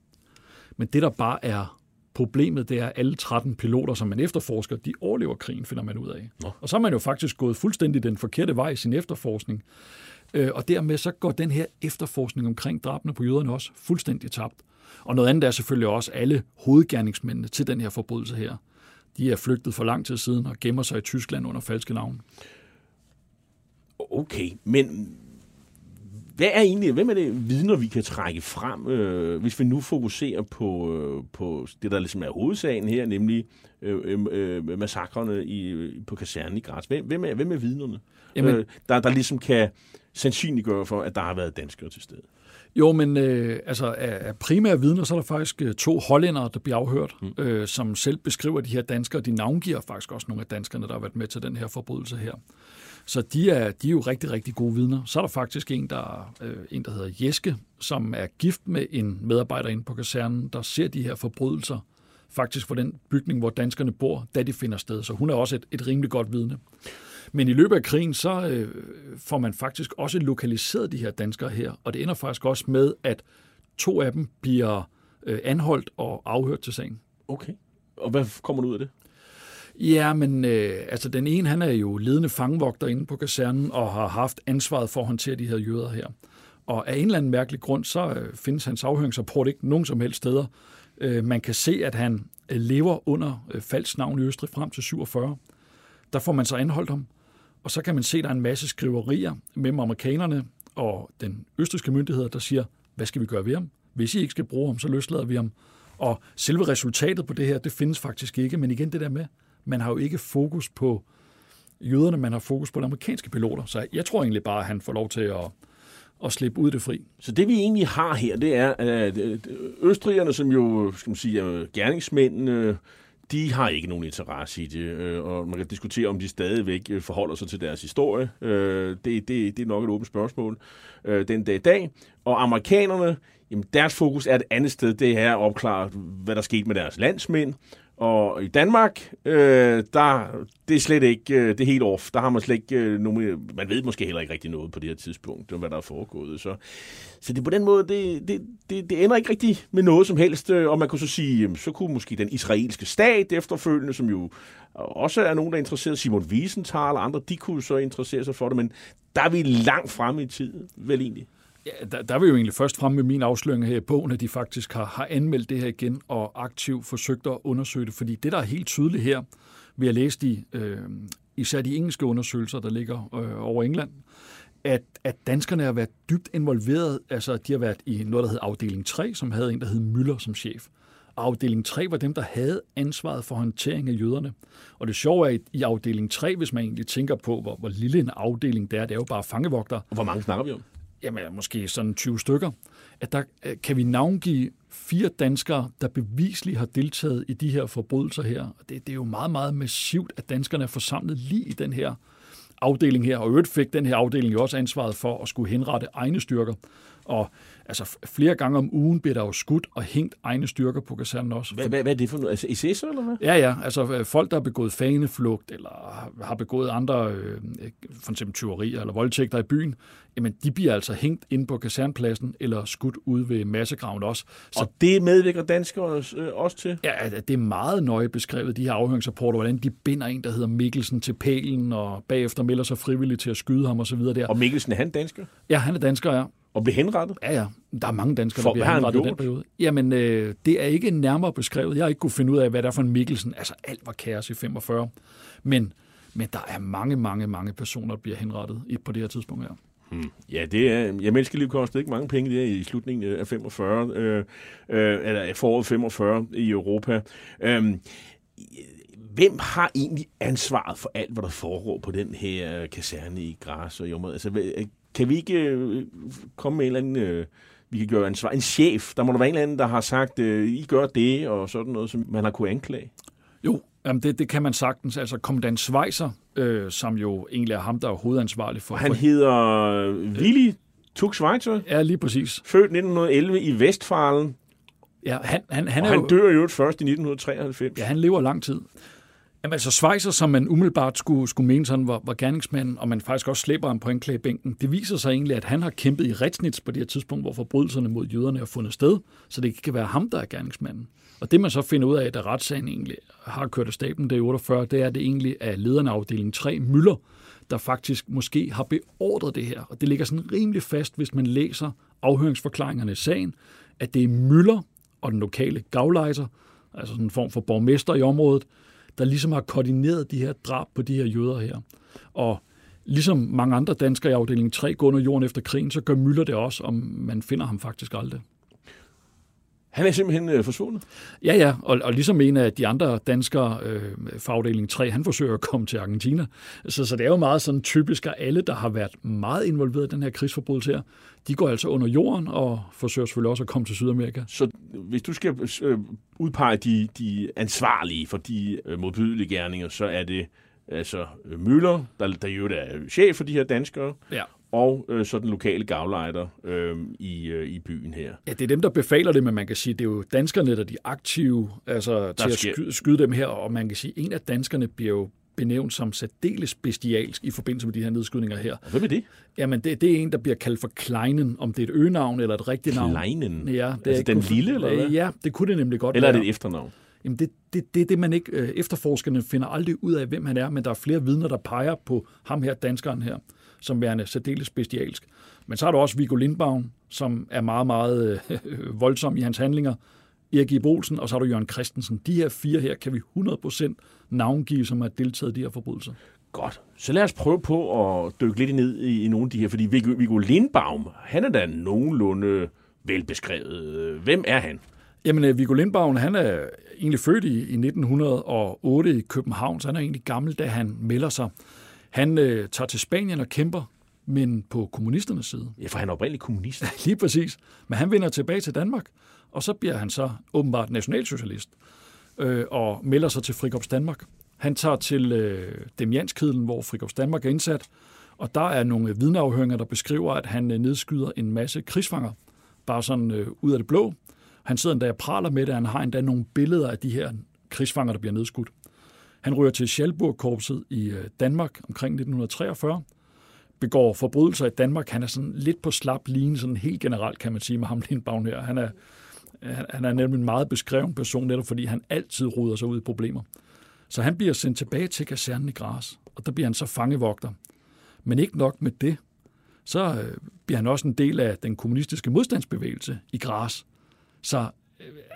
Men det, der bare er problemet, det er, at alle 13 piloter, som man efterforsker, de overlever krigen, finder man ud af. Nå. Og så er man jo faktisk gået fuldstændig den forkerte vej i sin efterforskning. Øh, og dermed så går den her efterforskning omkring drabene på jøderne også fuldstændig tabt. Og noget andet er selvfølgelig også alle hovedgerningsmændene til den her forbrydelse her. De er flygtet for lang tid siden og gemmer sig i Tyskland under falske navne. Okay, men hvad er egentlig, hvem er det vidner, vi kan trække frem, øh, hvis vi nu fokuserer på, øh, på det, der ligesom er hovedsagen her, nemlig øh, øh, massakrene i, på kasernen i Graz. Hvem, hvem, er, hvem er vidnerne, Jamen, øh, der, der ligesom kan sandsynliggøre for, at der har været danskere til stede? Jo, men øh, altså af, primære vidner, så er der faktisk øh, to hollændere, der bliver afhørt, mm. øh, som selv beskriver de her danskere. De navngiver faktisk også nogle af danskerne, der har været med til den her forbrydelse her. Så de er, de er jo rigtig, rigtig gode vidner. Så er der faktisk en, der, øh, en, der hedder Jeske, som er gift med en medarbejder inde på kasernen, der ser de her forbrydelser faktisk for den bygning, hvor danskerne bor, da de finder sted. Så hun er også et, et rimelig godt vidne. Men i løbet af krigen, så øh, får man faktisk også lokaliseret de her danskere her, og det ender faktisk også med, at to af dem bliver øh, anholdt og afhørt til sagen. Okay. Og hvad kommer ud af det? Ja, men øh, altså den ene, han er jo ledende fangvogter inde på kasernen og har haft ansvaret for at håndtere de her jøder her. Og af en eller anden mærkelig grund, så øh, findes hans afhøringsrapport ikke nogen som helst steder. Øh, man kan se, at han øh, lever under øh, falsk navn i Østrig frem til 47. Der får man så anholdt ham. Og så kan man se, at der er en masse skriverier mellem amerikanerne og den østriske myndighed, der siger, hvad skal vi gøre ved ham? Hvis I ikke skal bruge ham, så løslader vi ham. Og selve resultatet på det her, det findes faktisk ikke. Men igen det der med, man har jo ikke fokus på jøderne, man har fokus på de amerikanske piloter. Så jeg tror egentlig bare, at han får lov til at, at slippe ud det fri. Så det vi egentlig har her, det er, at østrigerne, som jo skal man sige, er gerningsmændene, de har ikke nogen interesse i det, øh, og man kan diskutere, om de stadigvæk øh, forholder sig til deres historie. Øh, det, det, det er nok et åbent spørgsmål øh, den dag i dag. Og amerikanerne, jamen deres fokus er et andet sted, det er at opklare, hvad der skete med deres landsmænd, og i Danmark, øh, der det er slet ikke, øh, det er helt off. Der har man slet ikke øh, nogen, man ved måske heller ikke rigtig noget på det her tidspunkt, hvad der er foregået. Så, så det på den måde, det, det, det, det ender ikke rigtig med noget som helst. Øh, og man kunne så sige, så kunne måske den israelske stat efterfølgende, som jo også er nogen, der er interesseret, Simon Wiesenthal og andre, de kunne så interessere sig for det, men der er vi langt fremme i tiden, vel egentlig. Ja, der, der vil jo egentlig først frem med min afsløring her i bogen, at de faktisk har, har anmeldt det her igen og aktivt forsøgt at undersøge det. Fordi det, der er helt tydeligt her, ved at læse i øh, især de engelske undersøgelser, der ligger øh, over England, at, at danskerne har været dybt involveret. Altså, de har været i noget, der hed afdeling 3, som havde en, der hed Møller som chef. Og afdeling 3 var dem, der havde ansvaret for håndtering af jøderne. Og det sjove er, at i afdeling 3, hvis man egentlig tænker på, hvor, hvor lille en afdeling det er, det er jo bare fangevogter. Hvor mange snakker vi om? Jamen, måske sådan 20 stykker, at der øh, kan vi navngive fire danskere, der bevisligt har deltaget i de her forbrydelser her. Det, det er jo meget, meget massivt, at danskerne er forsamlet lige i den her afdeling her, og øvrigt fik den her afdeling jo også ansvaret for at skulle henrette egne styrker. Og altså flere gange om ugen bliver der jo skudt og hængt egne styrker på kasernen også. Hvad, hvad, hvad er det for noget? Altså SS eller hvad? Ja, ja. Altså øh, folk, der har begået faneflugt eller har begået andre, øh, for eksempel tyverier eller voldtægter i byen, jamen de bliver altså hængt ind på kasernpladsen eller skudt ud ved massegraven også. Så og det medvirker danskere øh, også til? Ja, det er meget nøje beskrevet, de her afhøringsrapporter, hvordan de binder en, der hedder Mikkelsen til pælen, og bagefter melder sig frivilligt til at skyde ham osv. der. Og Mikkelsen, er han dansker? Ja, han er dansker, ja. Og blev henrettet? Ja, ja. Der er mange danskere, der bliver henrettet i den periode. Jamen, øh, det er ikke nærmere beskrevet. Jeg har ikke kunne finde ud af, hvad det er for en Mikkelsen. Altså, alt var kaos i 45. Men, men der er mange, mange, mange personer, der bliver henrettet på det her tidspunkt her. Hmm. Ja, det er, ja, menneskeliv kostede ikke mange penge der i slutningen af 45, øh, øh, eller foråret 45 i Europa. Øh, hvem har egentlig ansvaret for alt, hvad der foregår på den her kaserne i Græs og Jommer? Altså, kan vi ikke øh, komme med en eller anden... Øh, vi kan gøre ansvar. En chef, der må der være en eller anden, der har sagt, øh, I gør det, og sådan noget, som man har kunne anklage. Jo, jamen det, det kan man sagtens. Altså, kommandant Schweizer, øh, som jo egentlig er ham, der er hovedansvarlig for... Han hedder øh, Willy Tug Schweizer. Ja, lige præcis. Født 1911 i Vestfalen. Ja, han, han, han, og er han jo, dør jo først i 1993. Ja, han lever lang tid. Jamen altså Schweizer, som man umiddelbart skulle, skulle mene sådan var, var gerningsmanden, og man faktisk også slæber ham på anklagebænken, det viser sig egentlig, at han har kæmpet i retsnits på det her tidspunkt, hvor forbrydelserne mod jøderne er fundet sted, så det ikke kan være ham, der er gerningsmanden. Og det man så finder ud af, da retssagen egentlig har kørt af staben det i 48, det er, at det egentlig er lederen af afdeling 3, Møller, der faktisk måske har beordret det her. Og det ligger sådan rimelig fast, hvis man læser afhøringsforklaringerne i sagen, at det er Møller og den lokale gavlejser, altså sådan en form for borgmester i området, der ligesom har koordineret de her drab på de her jøder her. Og Ligesom mange andre danskere i afdeling 3 går under jorden efter krigen, så gør Møller det også, om man finder ham faktisk aldrig. Han er simpelthen øh, forsvundet? Ja, ja, og, og ligesom en af de andre danskere øh, fra afdeling 3, han forsøger at komme til Argentina. Så, så det er jo meget sådan typisk, at alle, der har været meget involveret i den her krigsforbrydelse her, de går altså under jorden og forsøger selvfølgelig også at komme til Sydamerika. Så hvis du skal øh, udpege de, de ansvarlige for de øh, modbydelige gerninger, så er det altså Møller, der, der jo er chef for de her danskere, ja og øh, så den lokale gavlejder øh, i, øh, i byen her. Ja, det er dem, der befaler det, men man kan sige, det er jo danskerne, der er de aktive altså, til at skyde, skyde dem her, og man kan sige, en af danskerne bliver jo benævnt som særdeles bestialsk i forbindelse med de her nedskydninger her. Hvem er det? Jamen, det, det er en, der bliver kaldt for Kleinen, om det er et øgenavn eller et rigtigt navn. Kleinen? Ja, det altså er den lille, eller hvad? Ja, det kunne det nemlig godt Eller være. er det et efternavn? Jamen, det, det, det er det, man ikke... Øh, efterforskerne finder aldrig ud af, hvem han er, men der er flere vidner, der peger på ham her, danskeren her som værende særdeles specialsk. Men så er der også Viggo Lindbaum, som er meget, meget øh, voldsom i hans handlinger. Erik Ib Olsen, og så har du Jørgen Christensen. De her fire her kan vi 100% navngive, som har deltaget i de her forbrydelser. Godt. Så lad os prøve på at dykke lidt ned i, i nogle af de her, fordi Viggo, Viggo Lindbaum, han er da nogenlunde velbeskrevet. Hvem er han? Jamen, øh, Viggo Lindbaum, han er egentlig født i, i 1908 i København, så han er egentlig gammel, da han melder sig. Han øh, tager til Spanien og kæmper, men på kommunisternes side. Ja, for han er oprindeligt kommunist. Lige præcis. Men han vender tilbage til Danmark, og så bliver han så åbenbart nationalsocialist øh, og melder sig til Frikorps Danmark. Han tager til øh, Demianskidlen, hvor Frikorps Danmark er indsat, og der er nogle vidneafhøringer, der beskriver, at han øh, nedskyder en masse krigsfanger, bare sådan øh, ud af det blå. Han sidder endda og praler med det, han har endda nogle billeder af de her krigsfanger, der bliver nedskudt. Han ryger til Schalburg-korpset i øh, Danmark omkring 1943, begår forbrydelser i Danmark. Han er sådan lidt på slap line, sådan helt generelt kan man sige med ham Lindbaum her. Han er, han er nemlig en meget beskreven person, netop fordi han altid ruder sig ud i problemer. Så han bliver sendt tilbage til kasernen i Gras, og der bliver han så fangevogter. Men ikke nok med det, så øh, bliver han også en del af den kommunistiske modstandsbevægelse i Gras. Så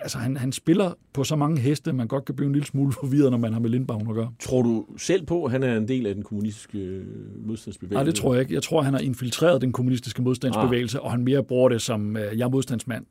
altså han, han spiller på så mange heste, man godt kan blive en lille smule forvirret, når man har med Lindbaum at gøre. Tror du selv på, at han er en del af den kommunistiske øh, modstandsbevægelse? Nej, det tror jeg ikke. Jeg tror, han har infiltreret den kommunistiske modstandsbevægelse, ah. og han mere bruger det som, øh, jeg er modstandsmand.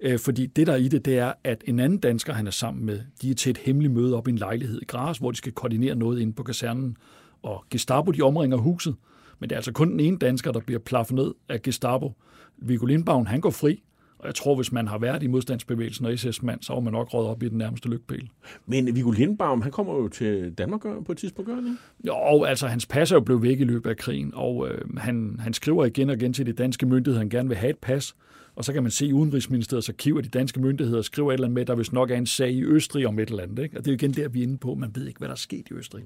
Øh, fordi det, der er i det, det er, at en anden dansker, han er sammen med, de er til et hemmeligt møde op i en lejlighed i Gras, hvor de skal koordinere noget inde på kasernen. Og Gestapo, de omringer huset. Men det er altså kun den ene dansker, der bliver plaffet ned af Gestapo. Viggo Lindbaum, han går fri, og jeg tror, hvis man har været i modstandsbevægelsen og SS-mand, så var man nok råd op i den nærmeste lykpæl. Men Viggo Lindbaum, han kommer jo til Danmark på et tidspunkt, gør han? Jo, altså hans pas er jo blevet væk i løbet af krigen, og øh, han, han skriver igen og igen til de danske myndigheder, han gerne vil have et pas. Og så kan man se i Udenrigsministeriets arkiv, at de danske myndigheder skriver et eller andet med, at der vist nok er en sag i Østrig om et eller andet. Ikke? Og det er jo igen der, vi er inde på. Man ved ikke, hvad der er sket i Østrig.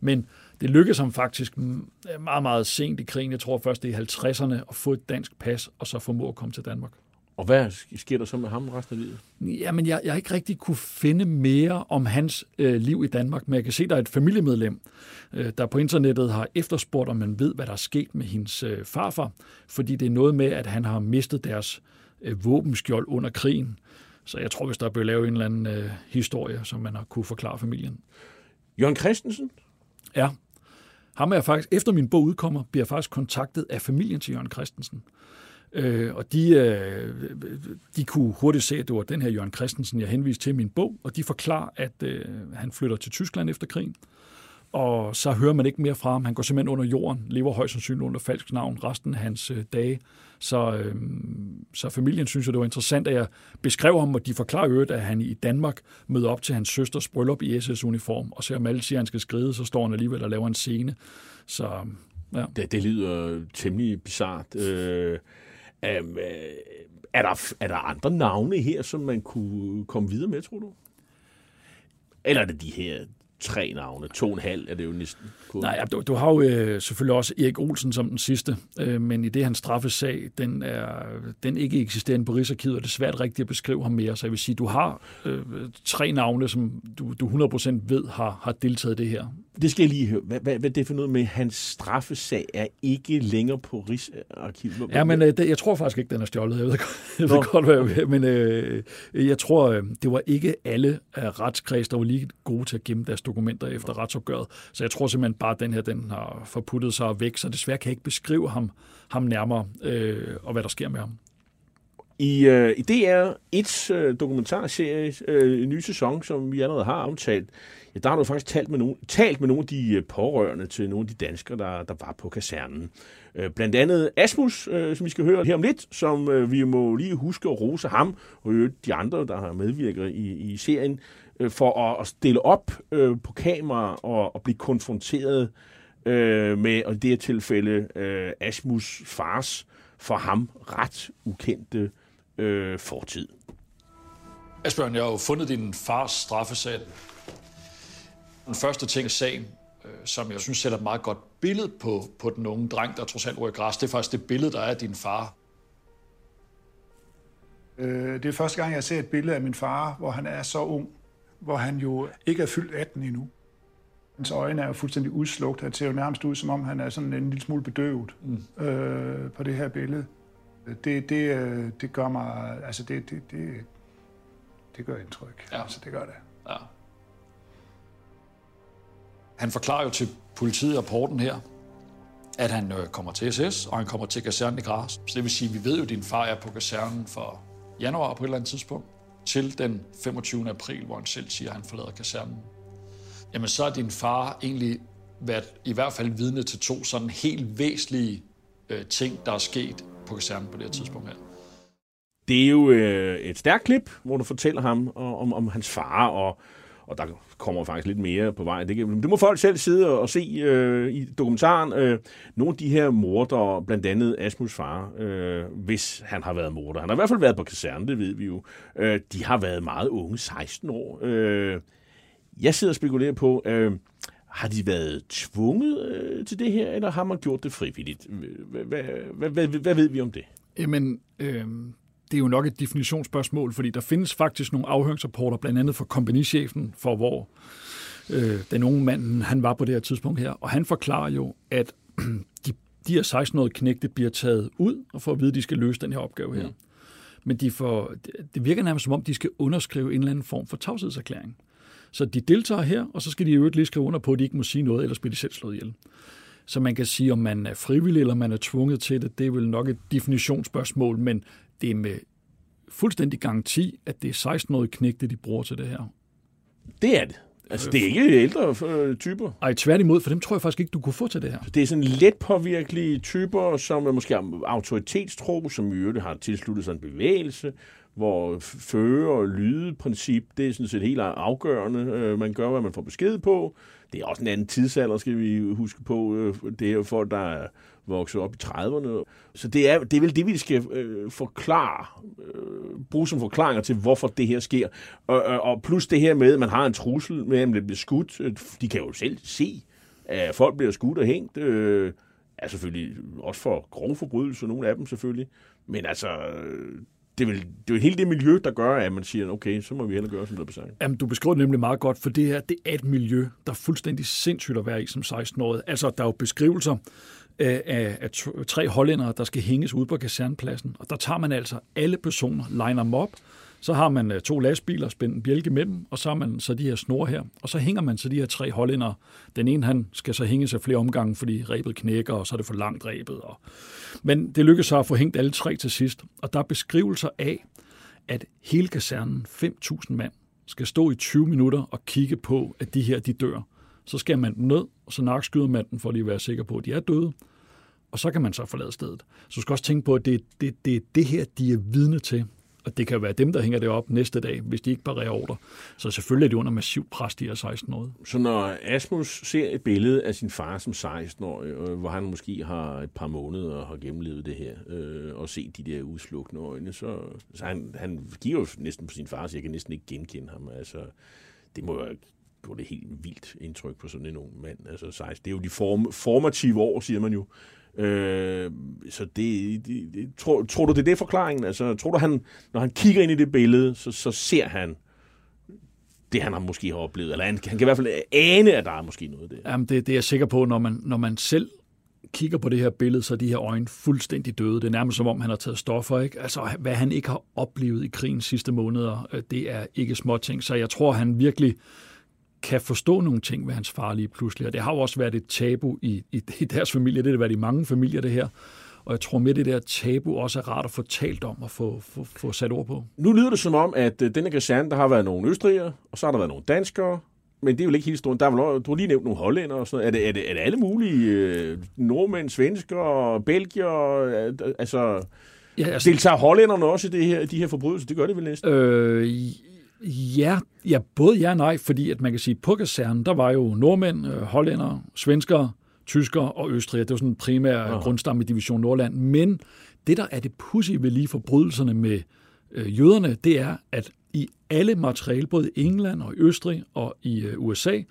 Men det lykkedes ham faktisk meget, meget sent i krigen. Jeg tror først, det er i 50'erne at få et dansk pas, og så formå at komme til Danmark. Og hvad sker der så med ham resten af livet? Jamen, jeg, jeg har ikke rigtig kunne finde mere om hans øh, liv i Danmark, men jeg kan se, at der er et familiemedlem, øh, der på internettet har efterspurgt, om man ved, hvad der er sket med hendes øh, farfar, fordi det er noget med, at han har mistet deres øh, våbenskjold under krigen. Så jeg tror, hvis der bør lave en eller anden øh, historie, som man har kunne forklare familien. Jørgen Christensen? Ja. Ham er jeg faktisk, efter min bog udkommer, bliver jeg faktisk kontaktet af familien til Jørgen Christensen. Øh, og de, øh, de kunne hurtigt se, at det var den her Jørgen Christensen, jeg henviste til i min bog, og de forklarer, at øh, han flytter til Tyskland efter krigen. Og så hører man ikke mere fra ham. Han går simpelthen under jorden, lever højst sandsynligt under falsk navn resten af hans øh, dage. Så, øh, så familien synes, at det var interessant, at jeg beskrev ham, og de forklarer øvrigt, at han i Danmark møder op til hans søsters bryllup i SS-uniform, og selvom alle siger, at han skal skride, så står han alligevel og laver en scene. Så, ja. det, det lyder temmelig bizart. Øh Øhm, øh, er, der, er der andre navne her, som man kunne komme videre med, tror du? Eller er det de her tre navne? To og en halv er det jo næsten. Kun. Nej, du, du har jo øh, selvfølgelig også Erik Olsen som den sidste, øh, men i det hans straffesag, den er den ikke eksisterende på Rigsarkivet, og det er svært rigtigt at beskrive ham mere. Så jeg vil sige, du har øh, tre navne, som du, du 100% ved har, har deltaget i det her. Det skal jeg lige høre. Hvad, hvad, hvad det for noget med, at hans straffesag er ikke længere på Rigsarkivet? Ja, men øh, det, jeg tror faktisk ikke, den er stjålet. Jeg ved, jeg ved godt, hvad jeg vil. Men øh, jeg tror, øh, det var ikke alle af retskreds, der var lige gode til at gemme deres dokumenter efter retsopgøret. Så jeg tror simpelthen bare, at den her den har forputtet sig væk. Så desværre kan jeg ikke beskrive ham, ham nærmere, øh, og hvad der sker med ham. I, øh, i DR et øh, dokumentarserie, øh, en ny sæson, som vi allerede har aftalt, ja, der har du faktisk talt med, nogen, talt med nogle af de øh, pårørende til nogle af de danskere, der, der var på kasernen. Øh, blandt andet Asmus, øh, som vi skal høre her om lidt, som øh, vi må lige huske at rose ham, og de andre, der har medvirket i, i serien, øh, for at, at stille op øh, på kamera og, og blive konfronteret øh, med, og i det her tilfælde, øh, Asmus fars for ham ret ukendte øh, fortid. Asbjørn, jeg har jo fundet din fars straffesag. Den første ting i sagen, øh, som jeg synes sætter et meget godt billede på, på den unge dreng, der trods alt rører græs, det er faktisk det billede, der er af din far. Øh, det er første gang, jeg ser et billede af min far, hvor han er så ung, hvor han jo ikke er fyldt 18 endnu. Hans øjne er jo fuldstændig udslugt. Han ser jo nærmest ud, som om han er sådan en lille smule bedøvet mm. øh, på det her billede. Det, det, øh, det gør mig... Altså, det, det, det, det gør indtryk. Ja. Altså, det gør det. Ja. Han forklarer jo til politiet i rapporten her, at han øh, kommer til SS, og han kommer til kasernen i Gras. Så det vil sige, at vi ved jo, at din far er på kasernen fra januar på et eller andet tidspunkt, til den 25. april, hvor han selv siger, at han forlader kasernen. Jamen, så er din far egentlig været i hvert fald vidne til to sådan helt væsentlige øh, ting, der er sket på kasernen på det her tidspunkt her. Det er jo øh, et stærkt klip, hvor du fortæller ham om, om, om hans far, og, og der kommer faktisk lidt mere på vej. Det, det må folk selv sidde og, se øh, i dokumentaren. Øh, nogle af de her morder, blandt andet Asmus far, øh, hvis han har været morder. Han har i hvert fald været på kaserne, det ved vi jo. Øh, de har været meget unge, 16 år. Øh, jeg sidder og spekulerer på... Øh, har de været tvunget øh, til det her, eller har man gjort det frivilligt? Hvad ved vi om det? Jamen, øh, det er jo nok et definitionsspørgsmål, fordi der findes faktisk nogle afhøringsrapporter, blandt andet fra kompagnichefen, for hvor øh, den unge mand, han var på det her tidspunkt her, og han forklarer jo, at de, de her 16-årige knægte bliver taget ud og får at vide, at de skal løse den her opgave her. Mm. Men de får, det virker nærmest som om, de skal underskrive en eller anden form for tavshedserklæring. Så de deltager her, og så skal de i øvrigt lige skrive under på, at de ikke må sige noget, ellers bliver de selv slået ihjel. Så man kan sige, om man er frivillig eller man er tvunget til det, det er vel nok et definitionsspørgsmål, men det er med fuldstændig garanti, at det er 16-årige knægte, de bruger til det her. Det er det. Altså, det er ikke ældre øh, typer. Ej, tværtimod, for dem tror jeg faktisk ikke, du kunne få til det her. Det er sådan let påvirkelige typer, som er måske autoritetstro, som i øvrigt har tilsluttet sig en bevægelse, hvor føre- og lydeprincip, det er sådan set helt afgørende. Øh, man gør, hvad man får besked på. Det er også en anden tidsalder, skal vi huske på. Øh, det er jo folk, der er vokset op i 30'erne. Så det er, det er vel det, vi skal øh, forklare, øh, bruge som forklaringer til, hvorfor det her sker. Og, og plus det her med, at man har en trussel med, at man bliver skudt. Øh, de kan jo selv se, at folk bliver skudt og hængt. Øh, er selvfølgelig også for grove forbrydelser, nogle af dem selvfølgelig. Men altså, øh, det er, vel, det er jo hele det miljø, der gør, at man siger, okay, så må vi heller gøre, som der besagt. Jamen, du beskriver det nemlig meget godt, for det her, det er et miljø, der er fuldstændig sindssygt at være i som 16-årig. Altså, der er jo beskrivelser af, af, af tre hollændere, der skal hænges ud på kasernpladsen, og der tager man altså alle personer, liner dem op, så har man øh, to lastbiler, spændt en bjælke mellem, og så har man så de her snore her, og så hænger man så de her tre hollændere. Den ene, han skal så hænge sig flere omgange, fordi rebet knækker, og så er det for langt rebet. Og... Men det lykkedes så at få hængt alle tre til sidst, og der er beskrivelser af, at hele kasernen, 5.000 mand, skal stå i 20 minutter og kigge på, at de her, de dør. Så skal man dem ned, og så nakskyder man dem, for at lige være sikker på, at de er døde. Og så kan man så forlade stedet. Så du skal også tænke på, at det er det, det, det her, de er vidne til. Og det kan være dem, der hænger det op næste dag, hvis de ikke parerer ordre. Så selvfølgelig er de under massiv pres, de er 16 år. Så når Asmus ser et billede af sin far som 16-årig, øh, hvor han måske har et par måneder og har gennemlevet det her, øh, og set de der udslukne øjne, så, så han, han giver jo næsten på sin far, så jeg kan næsten ikke genkende ham. Altså, det må jo gjorde det helt vildt indtryk på sådan en ung mand. Altså, 16. Det er jo de form, formative år, siger man jo. Øh, så det, det, det tror, tror du, det er det forklaringen? Altså, tror du, han, når han kigger ind i det billede, så, så ser han det han har måske har oplevet. Eller han, han kan i hvert fald ane, at der er måske noget der. Jamen, det, det er jeg sikker på, når man, når man selv kigger på det her billede, så er de her øjne fuldstændig døde. Det er nærmest som om, han har taget stoffer. Ikke? Altså, hvad han ikke har oplevet i krigens sidste måneder, øh, det er ikke småting. Så jeg tror, han virkelig kan forstå nogle ting ved hans farlige pludselig. Og det har jo også været et tabu i, i, i deres familie. Det har været i mange familier, det her. Og jeg tror med det der tabu også er rart at få talt om og få, få, få sat ord på. Nu lyder det som om, at øh, denne kaserne, der har været nogle østrigere, og så har der været nogle danskere, men det er jo ikke helt stort. Der er vel, du har lige nævnt nogle hollænder og sådan noget. Er det, er det, er det alle mulige øh, nordmænd, svensker, belgier, øh, altså... Ja, altså, deltager hollænderne også i det her, de her forbrydelser? Det gør det vel næsten? Øh, ja, ja, både ja og nej, fordi at man kan sige, på kasernen, der var jo nordmænd, øh, hollændere, svenskere, tyskere og østrigere. Det var sådan en primær Aha. grundstamme i Division Nordland. Men det, der er det pudsige ved lige forbrydelserne med øh, jøderne, det er, at i alle materiale, både i England og i Østrig og i øh, USA,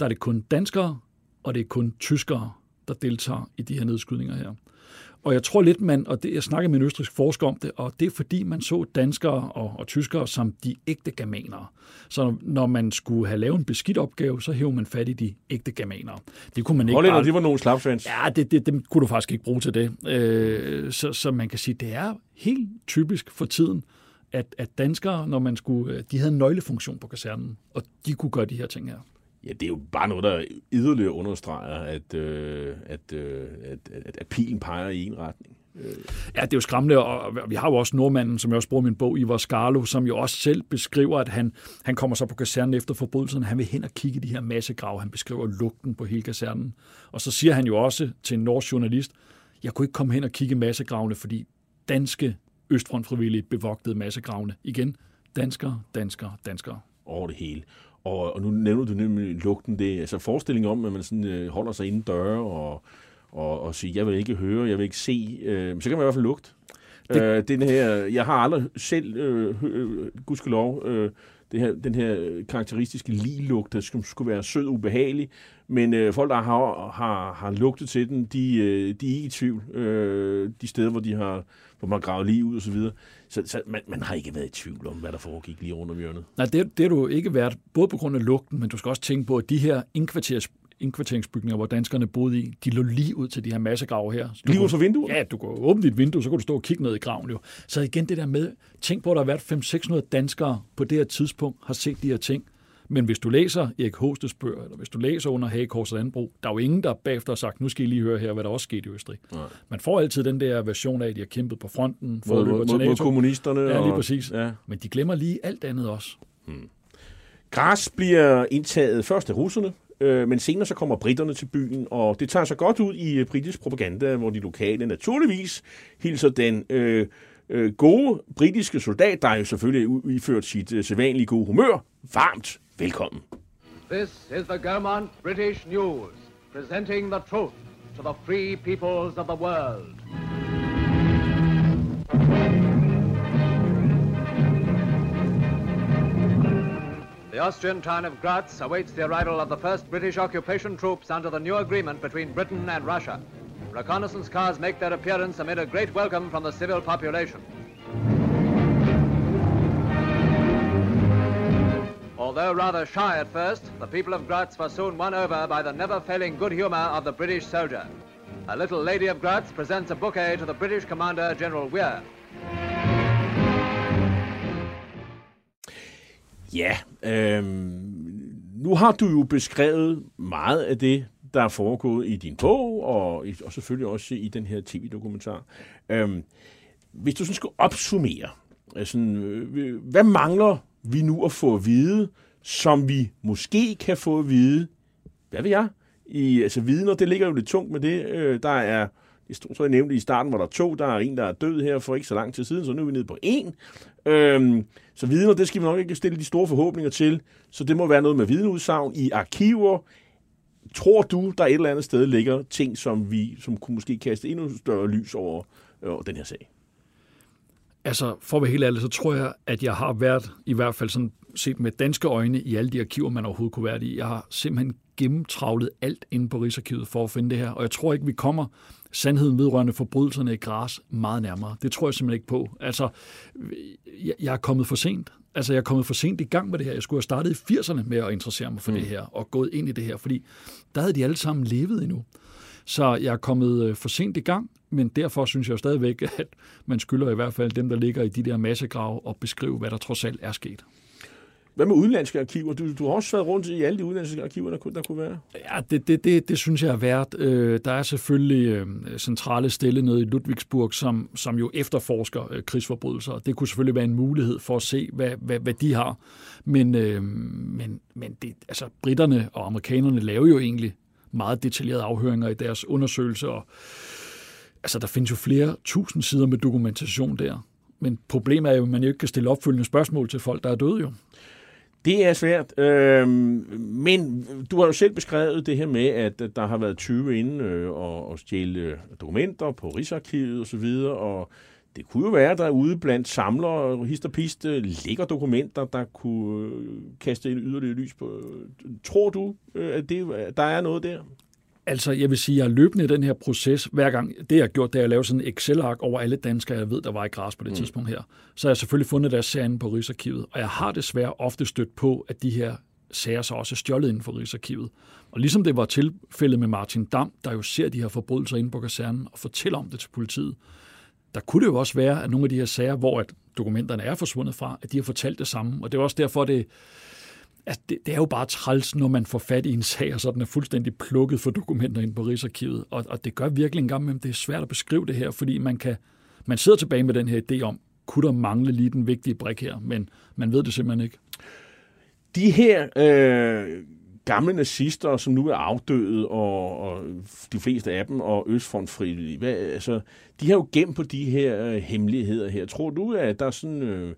der er det kun danskere, og det er kun tyskere, der deltager i de her nedskydninger her. Og jeg tror lidt, man, og det, jeg snakker med en østrisk forsker om det, og det er fordi, man så danskere og, og tyskere som de ægte germanere. Så når man skulle have lavet en beskidt opgave, så hævde man fat i de ægte germanere. Det kunne man ikke Hollænder, bare... de var nogle slapsvans. Ja, det, det, dem kunne du faktisk ikke bruge til det. Øh, så, så man kan sige, det er helt typisk for tiden, at, at danskere, når man skulle, de havde en nøglefunktion på kasernen, og de kunne gøre de her ting her. Ja, det er jo bare noget, der yderligere understreger, at, øh, at, øh, at, at, at pilen peger i en retning. Ja, det er jo skræmmende, og vi har jo også nordmanden, som jeg også bruger min bog, Ivar Skarlo, som jo også selv beskriver, at han, han kommer så på kasernen efter forbrydelsen, han vil hen og kigge i de her massegrave, han beskriver lugten på hele kasernen. Og så siger han jo også til en norsk journalist, jeg kunne ikke komme hen og kigge massegravene, fordi danske Østfrontfrivillige bevogtede massegravene. Igen, danskere, danskere, danskere. Over det hele. Og, og nu nævner du nemlig lugten. Det altså forestillingen om, at man sådan, øh, holder sig inden døre og, og, og siger, jeg vil ikke høre, jeg vil ikke se. Øh, så kan man i hvert fald lugte. Det... Øh, den her, jeg har aldrig selv, øh, øh, gudskelov, øh, det her, den her karakteristiske ligelugt, der skulle, skulle være sød og ubehagelig, men øh, folk, der har, har, har lugtet til den, de, øh, de er ikke i tvivl. Øh, de steder, hvor de har hvor man har gravet lige ud og så videre. Så, så man, man har ikke været i tvivl om, hvad der foregik lige rundt om hjørnet. Nej, det, det har du ikke været, både på grund af lugten, men du skal også tænke på, at de her indkvarters indkvarteringsbygninger, hvor danskerne boede i, de lå lige ud til de her massegrave her. lige ud for vinduet? Ja, du kan åbne dit vindue, så kan du stå og kigge ned i graven. Jo. Så igen det der med, tænk på, at der har været 500-600 danskere på det her tidspunkt, har set de her ting. Men hvis du læser Erik Hostes bøger, eller hvis du læser under Hagekors og Landbrug, der er jo ingen, der bagefter har sagt, nu skal I lige høre her, hvad der også skete i Østrig. Nej. Man får altid den der version af, at de har kæmpet på fronten, mod, mod, mod, mod kommunisterne. Ja, lige og, præcis. Ja. Men de glemmer lige alt andet også. Hmm. Græs bliver indtaget først af russerne, øh, men senere så kommer britterne til byen, og det tager sig godt ud i øh, britisk propaganda, hvor de lokale naturligvis hilser den øh, øh, gode britiske soldat, der er jo selvfølgelig iført sit øh, sædvanlige gode humør, varmt velkommen. This is the Gaumont British News, presenting the truth to the free peoples of the world. The Austrian town of Graz awaits the arrival of the first British occupation troops under the new agreement between Britain and Russia. Reconnaissance cars make their appearance amid a great welcome from the civil population. Although rather shy at first, the people of Graz were soon won over by the never-failing good humor of the British soldier. A little lady of Graz presents a bouquet to the British commander, General Weir. Ja, øh, nu har du jo beskrevet meget af det, der er foregået i din bog, og, og selvfølgelig også i den her tv-dokumentar. Øh, hvis du sådan skulle opsummere, øh, sådan, øh, hvad mangler vi nu at få at vide, som vi måske kan få at vide, hvad ved jeg, i, altså vidner, det ligger jo lidt tungt med det. Øh, der er, jeg tror, jeg nævnte i starten, var der to, der er en, der er død her for ikke så lang tid siden, så nu er vi nede på en. Øhm, så vidner, det skal vi nok ikke stille de store forhåbninger til, så det må være noget med vidneudsagn i arkiver. Tror du, der et eller andet sted ligger ting, som vi som kunne måske kaste endnu større lys over, øh, over den her sag? Altså, for at være helt ærlig, så tror jeg, at jeg har været, i hvert fald sådan set med danske øjne, i alle de arkiver, man overhovedet kunne være i. Jeg har simpelthen gennemtravlet alt inde på Rigsarkivet for at finde det her, og jeg tror ikke, vi kommer sandheden vedrørende forbrydelserne i græs meget nærmere. Det tror jeg simpelthen ikke på. Altså, jeg er kommet for sent, Altså, jeg er kommet for sent i gang med det her. Jeg skulle have startet i 80'erne med at interessere mig for mm. det her, og gået ind i det her, fordi der havde de alle sammen levet endnu. Så jeg er kommet øh, for sent i gang, men derfor synes jeg stadigvæk, at man skylder i hvert fald dem, der ligger i de der massegrave, og beskrive, hvad der trods alt er sket. Hvad med udenlandske arkiver? Du, du har også været rundt i alle de udenlandske arkiver, der kunne, der kunne være. Ja, det, det, det, det synes jeg er værd. Øh, der er selvfølgelig øh, centrale stille nede i Ludwigsburg, som, som jo efterforsker øh, krigsforbrydelser. Det kunne selvfølgelig være en mulighed for at se, hvad, hvad, hvad de har. Men, øh, men, men det, altså, britterne og amerikanerne laver jo egentlig meget detaljerede afhøringer i deres undersøgelser. Og, altså, der findes jo flere tusind sider med dokumentation der. Men problemet er jo, at man jo ikke kan stille opfølgende spørgsmål til folk, der er døde jo. Det er svært, øh, men du har jo selv beskrevet det her med, at der har været 20 inde øh, og, og stjæle øh, dokumenter på Rigsarkivet osv., og, så videre, og det kunne jo være, at der ude blandt samlere, og histerpiste øh, ligger dokumenter, der kunne øh, kaste en yderligere lys på. Tror du, at det, der er noget der? Altså, jeg vil sige, at jeg er løbende i den her proces. Hver gang det, jeg har gjort, det er at lave sådan en Excel-ark over alle danskere, jeg ved, der var i græs på det mm. tidspunkt her. Så har jeg selvfølgelig fundet deres sager på Rigsarkivet. Og jeg har desværre ofte stødt på, at de her sager så også er stjålet inden for Rigsarkivet. Og ligesom det var tilfældet med Martin Dam, der jo ser de her forbrydelser inde på kasernen og fortæller om det til politiet, der kunne det jo også være, at nogle af de her sager, hvor at dokumenterne er forsvundet fra, at de har fortalt det samme. Og det er også derfor, det, altså det, det er jo bare træls, når man får fat i en sag, og så den er fuldstændig plukket for dokumenter ind på Rigsarkivet. Og, og det gør virkelig en gang, men det er svært at beskrive det her, fordi man, kan, man sidder tilbage med den her idé om, kunne der mangle lige den vigtige brik her, men man ved det simpelthen ikke. De her øh, gamle nazister, som nu er afdøde, og, og de fleste af dem, og Østfront hvad, altså, de har jo gemt på de her øh, hemmeligheder her. Tror du, at der er sådan... Øh,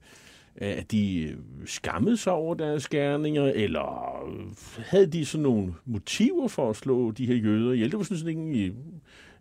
Øh, at de øh, skammede sig over deres gerninger, eller øh, havde de sådan nogle motiver for at slå de her jøder ihjel? Det var sådan en,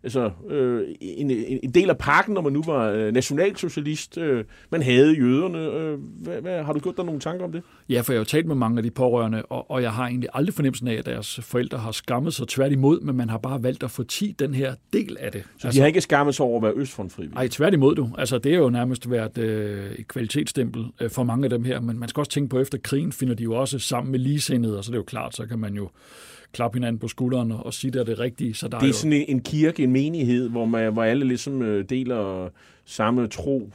altså, øh, en, en del af pakken, når man nu var øh, nationalsocialist. Øh, man havde jøderne. Øh, hvad, hvad, har du gjort dig nogle tanker om det? Ja, for jeg har jo talt med mange af de pårørende, og, og jeg har egentlig aldrig fornemmelsen af, at deres forældre har skammet sig tværtimod, men man har bare valgt at få ti den her del af det. Så altså, de har ikke skammet sig over at være østfrontfri? Nej, tværtimod du. Altså, det er jo nærmest været øh, et kvalitetsstempel øh, for mange af dem her, men man skal også tænke på, efter krigen finder de jo også sammen med ligesindede, og så er det jo klart, så kan man jo klappe hinanden på skulderen og sige, det er det rigtige. Så der det er, er jo... sådan en kirke, en menighed, hvor, man, hvor alle ligesom øh, deler samme tro.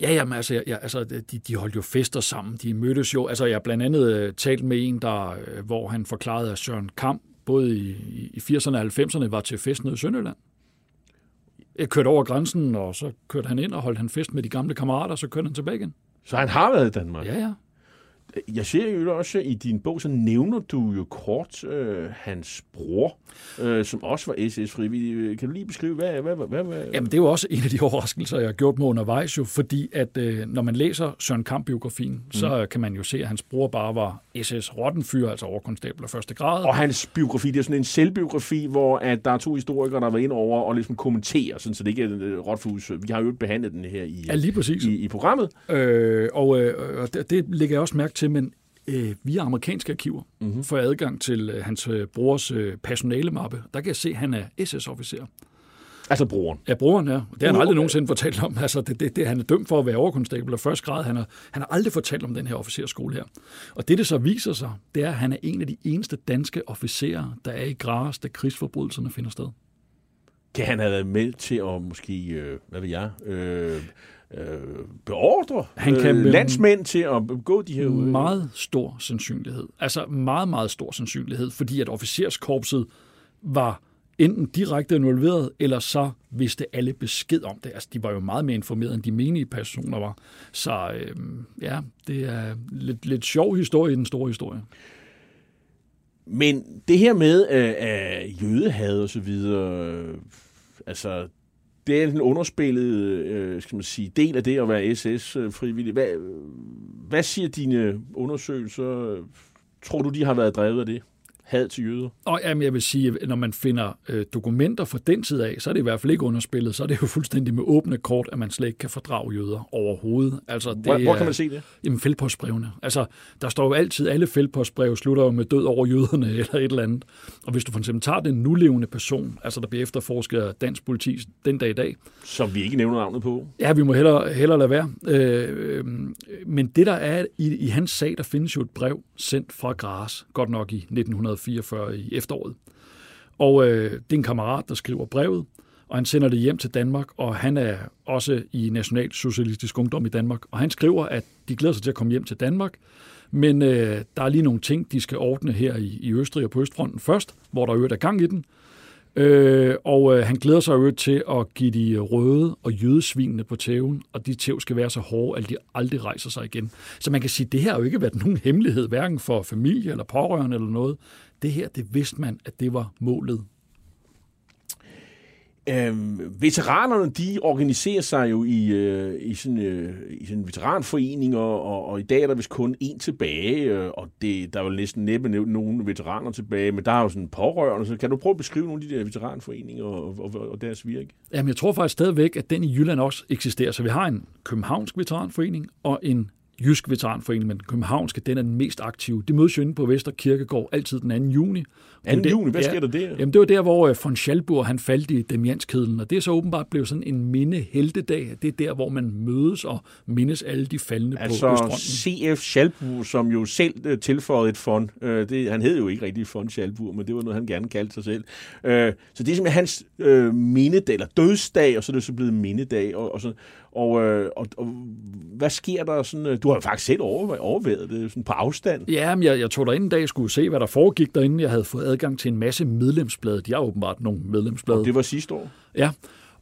Ja, jamen, altså, ja, altså de, de holdt jo fester sammen. De mødtes jo. Altså, jeg har blandt andet uh, talt med en, der, uh, hvor han forklarede, at Søren Kamp både i, i 80'erne og 90'erne var til fest nede i Sønderland. Jeg kørte over grænsen, og så kørte han ind og holdt han fest med de gamle kammerater, og så kørte han tilbage igen. Så han har været i Danmark? Ja, ja. Jeg ser jo også i din bog, så nævner du jo kort øh, hans bror, øh, som også var SS-frivillig. Kan du lige beskrive, hvad, hvad, hvad, hvad? Jamen, det er jo også en af de overraskelser, jeg har gjort mig undervejs, jo, fordi at øh, når man læser Søren Kamp-biografien, mm. så kan man jo se, at hans bror bare var SS-rottenfyr, altså overkonstabel af første grad. Og hans biografi, det er sådan en selvbiografi, hvor at der er to historikere, der har været ind over og ligesom kommenterer, sådan, så det ikke er uh, rotfus. Vi har jo behandlet den her i, ja, lige præcis. i, i programmet. Øh, og øh, og det, det lægger jeg også mærke til, men øh, via amerikanske arkiver mm-hmm. får jeg adgang til øh, hans øh, brors øh, personalemappe. Der kan jeg se, at han er SS-officer. Altså broren? Ja, broren, ja. Det har han aldrig nogensinde fortalt om. Altså, det, det, det, han er dømt for at være overkonstabel af første grad. Han har, han har aldrig fortalt om den her officerskole her. Og det, det så viser sig, det er, at han er en af de eneste danske officerer, der er i Gras, da krigsforbrydelserne finder sted. Kan han have været med til at måske, øh, hvad ved jeg, øh, øh, beordre han kan øh, landsmænd til at gå de her... Meget stor sandsynlighed. Altså meget, meget stor sandsynlighed, fordi at officerskorpset var enten direkte involveret, eller så vidste alle besked om det. Altså, de var jo meget mere informeret, end de menige personer var. Så øh, ja, det er lidt, lidt sjov historie i den store historie. Men det her med øh, jødehad og så videre, øh, altså det er en underspillet øh, skal man sige, del af det at være SS-frivillig. Øh, hvad, øh, hvad siger dine undersøgelser? Tror du, de har været drevet af det? Had til jøder. Og jamen, jeg vil sige, når man finder øh, dokumenter fra den tid af, så er det i hvert fald ikke underspillet. Så er det jo fuldstændig med åbne kort, at man slet ikke kan fordrage jøder overhovedet. Altså, det, hvor, hvor kan man se det? Jamen, feltpostbrevene. Altså, der står jo altid, alle feltpostbreve slutter jo med død over jøderne eller et eller andet. Og hvis du for eksempel tager den nulevende person, altså der bliver efterforsket af dansk politi den dag i dag. Som vi ikke nævner navnet på. Ja, vi må hellere, hellere lade være. Øh, men det der er, i, i hans sag, der findes jo et brev sendt fra Gras, godt nok i 1944 i efteråret. Og øh, det er en kammerat, der skriver brevet, og han sender det hjem til Danmark, og han er også i Nationalsocialistisk Ungdom i Danmark. Og han skriver, at de glæder sig til at komme hjem til Danmark, men øh, der er lige nogle ting, de skal ordne her i, i Østrig og på Østfronten først, hvor der øvrigt er gang i den. Øh, og øh, han glæder sig jo til at give de røde og jødesvinene på tæven, og de tæv skal være så hårde, at de aldrig rejser sig igen. Så man kan sige, at det her har jo ikke været nogen hemmelighed, hverken for familie eller pårørende eller noget. Det her, det vidste man, at det var målet Øhm, veteranerne, de organiserer sig jo i, øh, i, sådan, øh, i sådan veteranforeninger, og, og i dag er der vist kun én tilbage, øh, og det, der er jo næsten næppe nogen veteraner tilbage, men der er jo sådan pårørende, så kan du prøve at beskrive nogle af de der veteranforeninger og, og, og deres virke? Jamen, jeg tror faktisk stadigvæk, at den i Jylland også eksisterer, så vi har en københavnsk veteranforening og en Jysk Veteranforening, men den københavnske, den er den mest aktive. De mødes jo inde på Vester Kirkegård altid den 2. juni. 2. juni? Hvad ja, sker der der? Jamen, det var der, hvor øh, von Schalburg, han faldt i Demianskedlen, og det er så åbenbart blevet sådan en minde-heltedag. Det er der, hvor man mødes og mindes alle de faldende altså, på Østfronten. C.F. Schalburg, som jo selv uh, tilføjede et fond. Uh, det, han hed jo ikke rigtig von Schalburg, men det var noget, han gerne kaldte sig selv. Uh, så det er simpelthen hans uh, mindedag, eller dødsdag, og så er det så blevet mindedag. Og, og, så, og, uh, og, og hvad sker der sådan? Du har jo faktisk selv overvejet det sådan på afstand. Ja, men jeg, jeg tog derinde en dag skulle se, hvad der foregik derinde. Jeg havde fået adgang til en masse medlemsblade. De har åbenbart nogle medlemsblade. Og det var sidste år? Ja,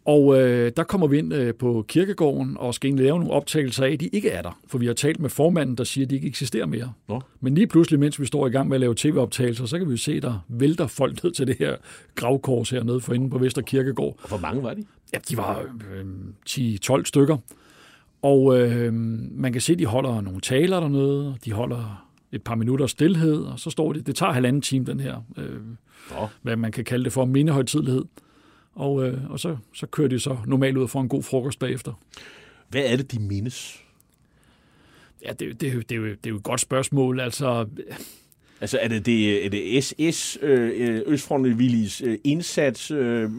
og øh, der kommer vi ind øh, på kirkegården og skal egentlig lave nogle optagelser af, at de ikke er der. For vi har talt med formanden, der siger, at de ikke eksisterer mere. Nå. Men lige pludselig, mens vi står i gang med at lave tv-optagelser, så kan vi se, der vælter folk ned til det her gravkors hernede for inde på Vester Kirkegård. Og hvor mange var de? Ja, de var øh, 10-12 stykker. Og øh, man kan se, at de holder nogle taler dernede, de holder et par minutter stillhed, og så står det, det tager halvanden time, den her, øh, Nå. hvad man kan kalde det for, mindehøjtidlighed. Og, øh, og så, så kører de så normalt ud for en god frokost bagefter. Hvad er det, de mindes? Ja, det, det, det, det, det er jo et godt spørgsmål. Altså, Altså er det, det, er det SS, øh, Østfrontvilliges øh, indsats øh,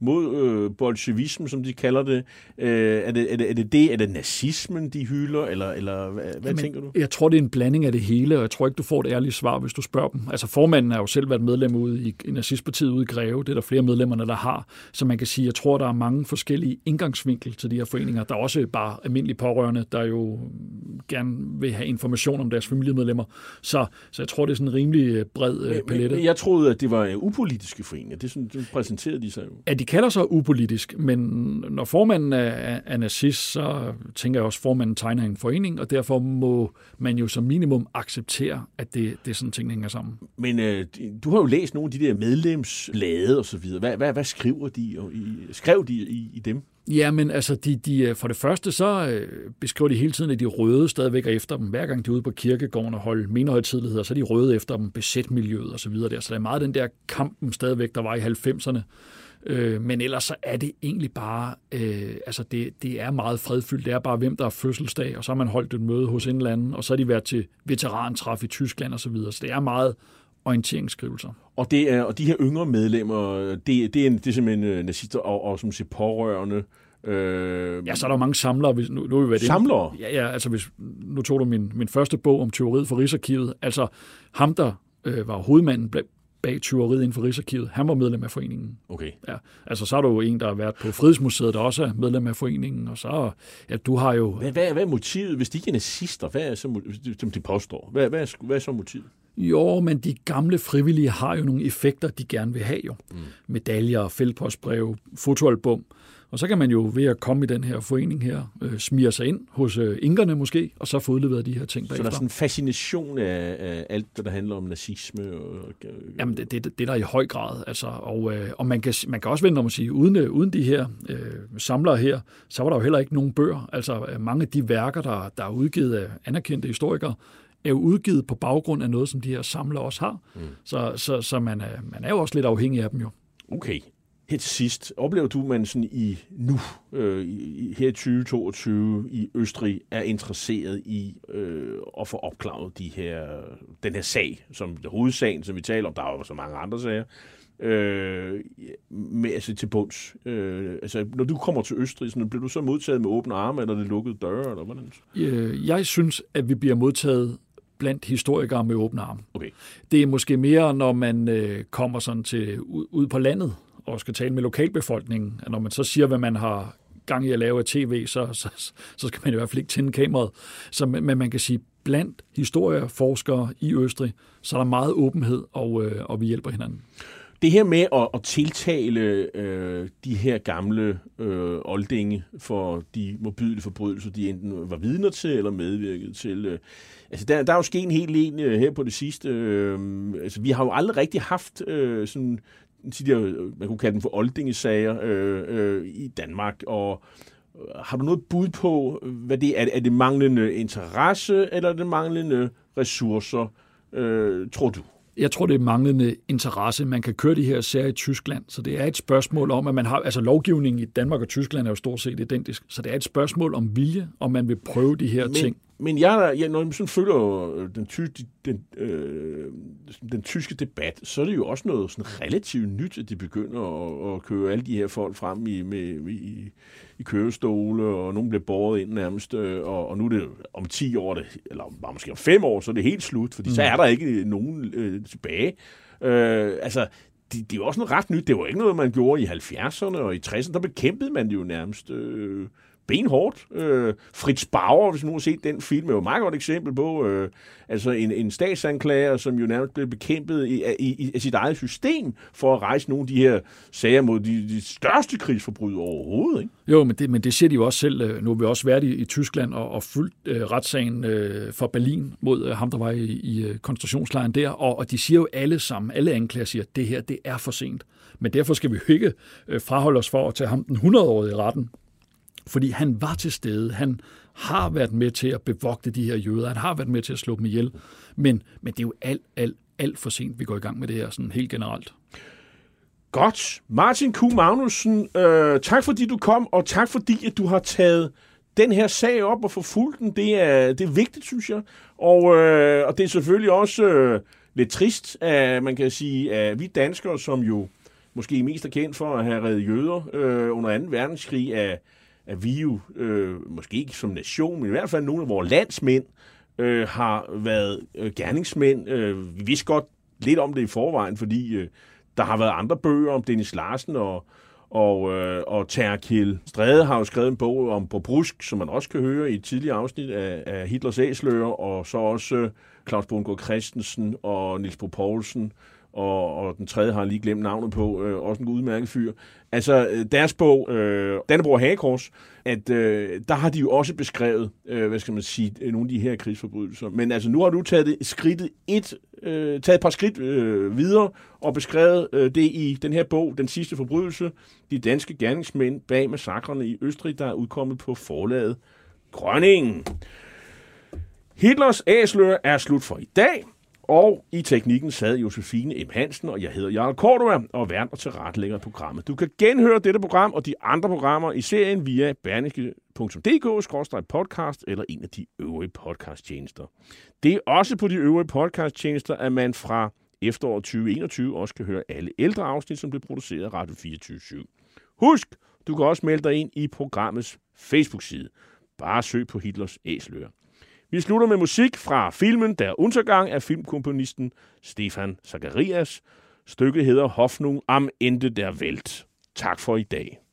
mod øh, bolsjevismen, som de kalder det? Øh, er, det, er, det, er det det? Er det nazismen, de hylder? Eller, eller hvad, hvad Jamen, tænker du? Jeg tror, det er en blanding af det hele, og jeg tror ikke, du får et ærligt svar, hvis du spørger dem. Altså formanden har jo selv været medlem ude i, i nazistpartiet ude i Greve. Det er der flere medlemmerne, der har. Så man kan sige, jeg tror, der er mange forskellige indgangsvinkel til de her foreninger. Der er også bare almindelige pårørende, der jo gerne vil have information om deres familiemedlemmer. Så, så jeg tror, det sådan en rimelig bred øh, palette. Men jeg troede, at det var øh, upolitiske foreninger. Det, sådan, det præsenterede de sig jo. Ja, de kalder sig upolitisk, men når formanden er, er, er nazist, så tænker jeg også, at formanden tegner en forening, og derfor må man jo som minimum acceptere, at det, det er sådan, tingene hænger sammen. Men øh, du har jo læst nogle af de der medlemslade og så videre. Hvad, hvad, hvad skriver de? Og i, skrev de i, i dem? Ja, men altså, de, de, øh, for det første så øh, beskriver de hele tiden, at de røde stadigvæk er efter dem. Hver gang de er ude på kirkegården og holder mindehøjtidligheder, så er de røde efter dem, besæt miljøet og så videre der. Så der er meget den der kampen stadigvæk, der var i 90'erne. Øh, men ellers så er det egentlig bare, øh, altså det, det er meget fredfyldt. Det er bare, hvem der har fødselsdag, og så har man holdt et møde hos en eller anden, og så har de været til veterantræf i Tyskland og så videre. Så det er meget orienteringsskrivelser. Og, det er, og de her yngre medlemmer, det, det, er, det er simpelthen nazister og, og som siger pårørende. Øh, ja, så er der mange samlere. Hvis, nu, nu er vi samlere? Ja, ja, altså hvis, nu tog du min, min første bog om teoriet for Rigsarkivet. Altså ham, der øh, var hovedmanden bag tyveriet inden for Rigsarkivet, han var medlem af foreningen. Okay. Ja, altså så er der jo en, der har været på Frihedsmuseet, der også er medlem af foreningen, og så, ja, du har jo... Hvad, hvad, hvad er motivet, hvis de ikke er nazister? Hvad er så, som de påstår? Hvad, hvad, er, hvad er så motivet? Jo, men de gamle frivillige har jo nogle effekter, de gerne vil have jo. Mm. Medaljer, fældpostbrev, fotoalbum. Og så kan man jo ved at komme i den her forening her, øh, smire sig ind hos øh, inkerne måske, og så få udleveret de her ting bagefter. Så der er sådan en fascination af, af alt, det, der handler om nazisme? Og, øh, Jamen, det, det, det er der i høj grad. Altså, og øh, og man, kan, man kan også vente om at sige, uden, øh, uden de her øh, samlere her, så var der jo heller ikke nogen bøger. Altså, mange af de værker, der, der er udgivet af anerkendte historikere, er jo udgivet på baggrund af noget, som de her samlere også har. Mm. Så, så, så man, er, man er jo også lidt afhængig af dem jo. Okay. Her til sidst, oplever du, at man sådan i nu, øh, i, her i 2022 i Østrig, er interesseret i øh, at få opklaret de her, den her sag, som det hovedsagen, som vi taler om, der er jo så mange andre sager, øh, med, altså til bunds. Øh, altså, når du kommer til Østrig, sådan, bliver du så modtaget med åbne arme, eller det lukkede døre, eller hvordan? Øh, jeg synes, at vi bliver modtaget blandt historikere med åbne arme. Okay. Det er måske mere, når man øh, kommer sådan til ud, ud på landet og skal tale med lokalbefolkningen, at når man så siger, hvad man har gang i at lave af tv, så, så, så skal man i hvert fald ikke tænde kameraet. Så, men man kan sige, blandt historieforskere i Østrig, så er der meget åbenhed, og, øh, og vi hjælper hinanden. Det her med at, at tiltale øh, de her gamle øh, oldinge for de mobile forbrydelser, de enten var vidner til eller medvirket til. Øh, altså der, der er jo sket en hel en øh, her på det sidste. Øh, altså vi har jo aldrig rigtig haft øh, sådan de der, øh, man kunne kalde dem for oldingesager øh, øh, i Danmark, og øh, har du noget bud på, hvad det er? Er det manglende interesse, eller er det manglende ressourcer, øh, tror du? Jeg tror, det er manglende interesse. Man kan køre de her sager i Tyskland, så det er et spørgsmål om, at man har... Altså lovgivningen i Danmark og Tyskland er jo stort set identisk, så det er et spørgsmål om vilje, om man vil prøve de her men, ting. Men jeg, jeg, når jeg sådan følger den, ty, den, øh, den tyske debat, så er det jo også noget sådan relativt nyt, at de begynder at, at køre alle de her folk frem i, med, i, i kørestole, og nogen bliver båret ind nærmest, øh, og, og nu er det om 10 år, eller bare måske om 5 år, så er det helt slut, fordi mm. så er der ikke nogen øh, tilbage. Øh, altså, det, det er jo også noget ret nyt. Det var ikke noget, man gjorde i 70'erne og i 60'erne. Der bekæmpede man det jo nærmest øh, benhårdt. Øh, Fritz Bauer, hvis nu har set den film, er jo et meget godt eksempel på øh, altså en, en statsanklager, som jo nærmest blev bekæmpet i, i, i sit eget system for at rejse nogle af de her sager mod de, de største krigsforbrydere overhovedet. Ikke? Jo, men det, men det siger de jo også selv. Øh, nu har vi også været i, i Tyskland og, og fulgt øh, retssagen øh, for Berlin mod øh, ham, der var i, i øh, koncentrationslejren der, og, og de siger jo alle sammen, alle anklager siger, at det her, det er for sent. Men derfor skal vi jo ikke øh, fraholde os for at tage ham den 100-årige i retten, fordi han var til stede. Han har været med til at bevogte de her jøder. Han har været med til at slå dem ihjel. Men, men det er jo alt, alt, alt for sent, vi går i gang med det her sådan helt generelt. Godt. Martin Q. Magnussen, øh, tak fordi du kom, og tak fordi at du har taget den her sag op og forfulgt den. Det er, det er vigtigt, synes jeg. Og, øh, og det er selvfølgelig også øh, lidt trist, at man kan sige, at vi danskere, som jo måske mest er kendt for at have reddet jøder øh, under 2. verdenskrig, er, at vi jo, øh, måske ikke som nation, men i hvert fald nogle af vores landsmænd, øh, har været øh, gerningsmænd. Øh, vi vidste godt lidt om det i forvejen, fordi øh, der har været andre bøger om Dennis Larsen og, og, øh, og Terkil Strede har jo skrevet en bog om Bobrusk, som man også kan høre i et tidligere afsnit af, af Hitlers Æsler, og så også øh, Claus Bundgaard Christensen og Nils Bo Poulsen og, og den tredje har jeg lige glemt navnet på, øh, også en udmærket fyr. Altså, øh, deres bog, øh, Dannebrog Hagekors, at øh, der har de jo også beskrevet, øh, hvad skal man sige, øh, nogle af de her krigsforbrydelser. Men altså, nu har du taget det skridtet et, øh, taget et par skridt øh, videre og beskrevet øh, det i den her bog, Den sidste forbrydelse, de danske gerningsmænd bag massakrene i Østrig, der er udkommet på forlaget Grønningen. Hitlers æsler er slut for i dag. Og i teknikken sad Josefine M. Hansen, og jeg hedder Jarl Cordova, og er vært og tilrettelægger programmet. Du kan genhøre dette program og de andre programmer i serien via berniske.dk-podcast eller en af de øvrige podcasttjenester. Det er også på de øvrige podcasttjenester, at man fra efteråret 2021 også kan høre alle ældre afsnit, som blev produceret af Radio 24 Husk, du kan også melde dig ind i programmets Facebook-side. Bare søg på Hitlers Æsler. Vi slutter med musik fra filmen Der Untergang af filmkomponisten Stefan Zacharias. Stykket hedder Hoffnung am Ende der Welt. Tak for i dag.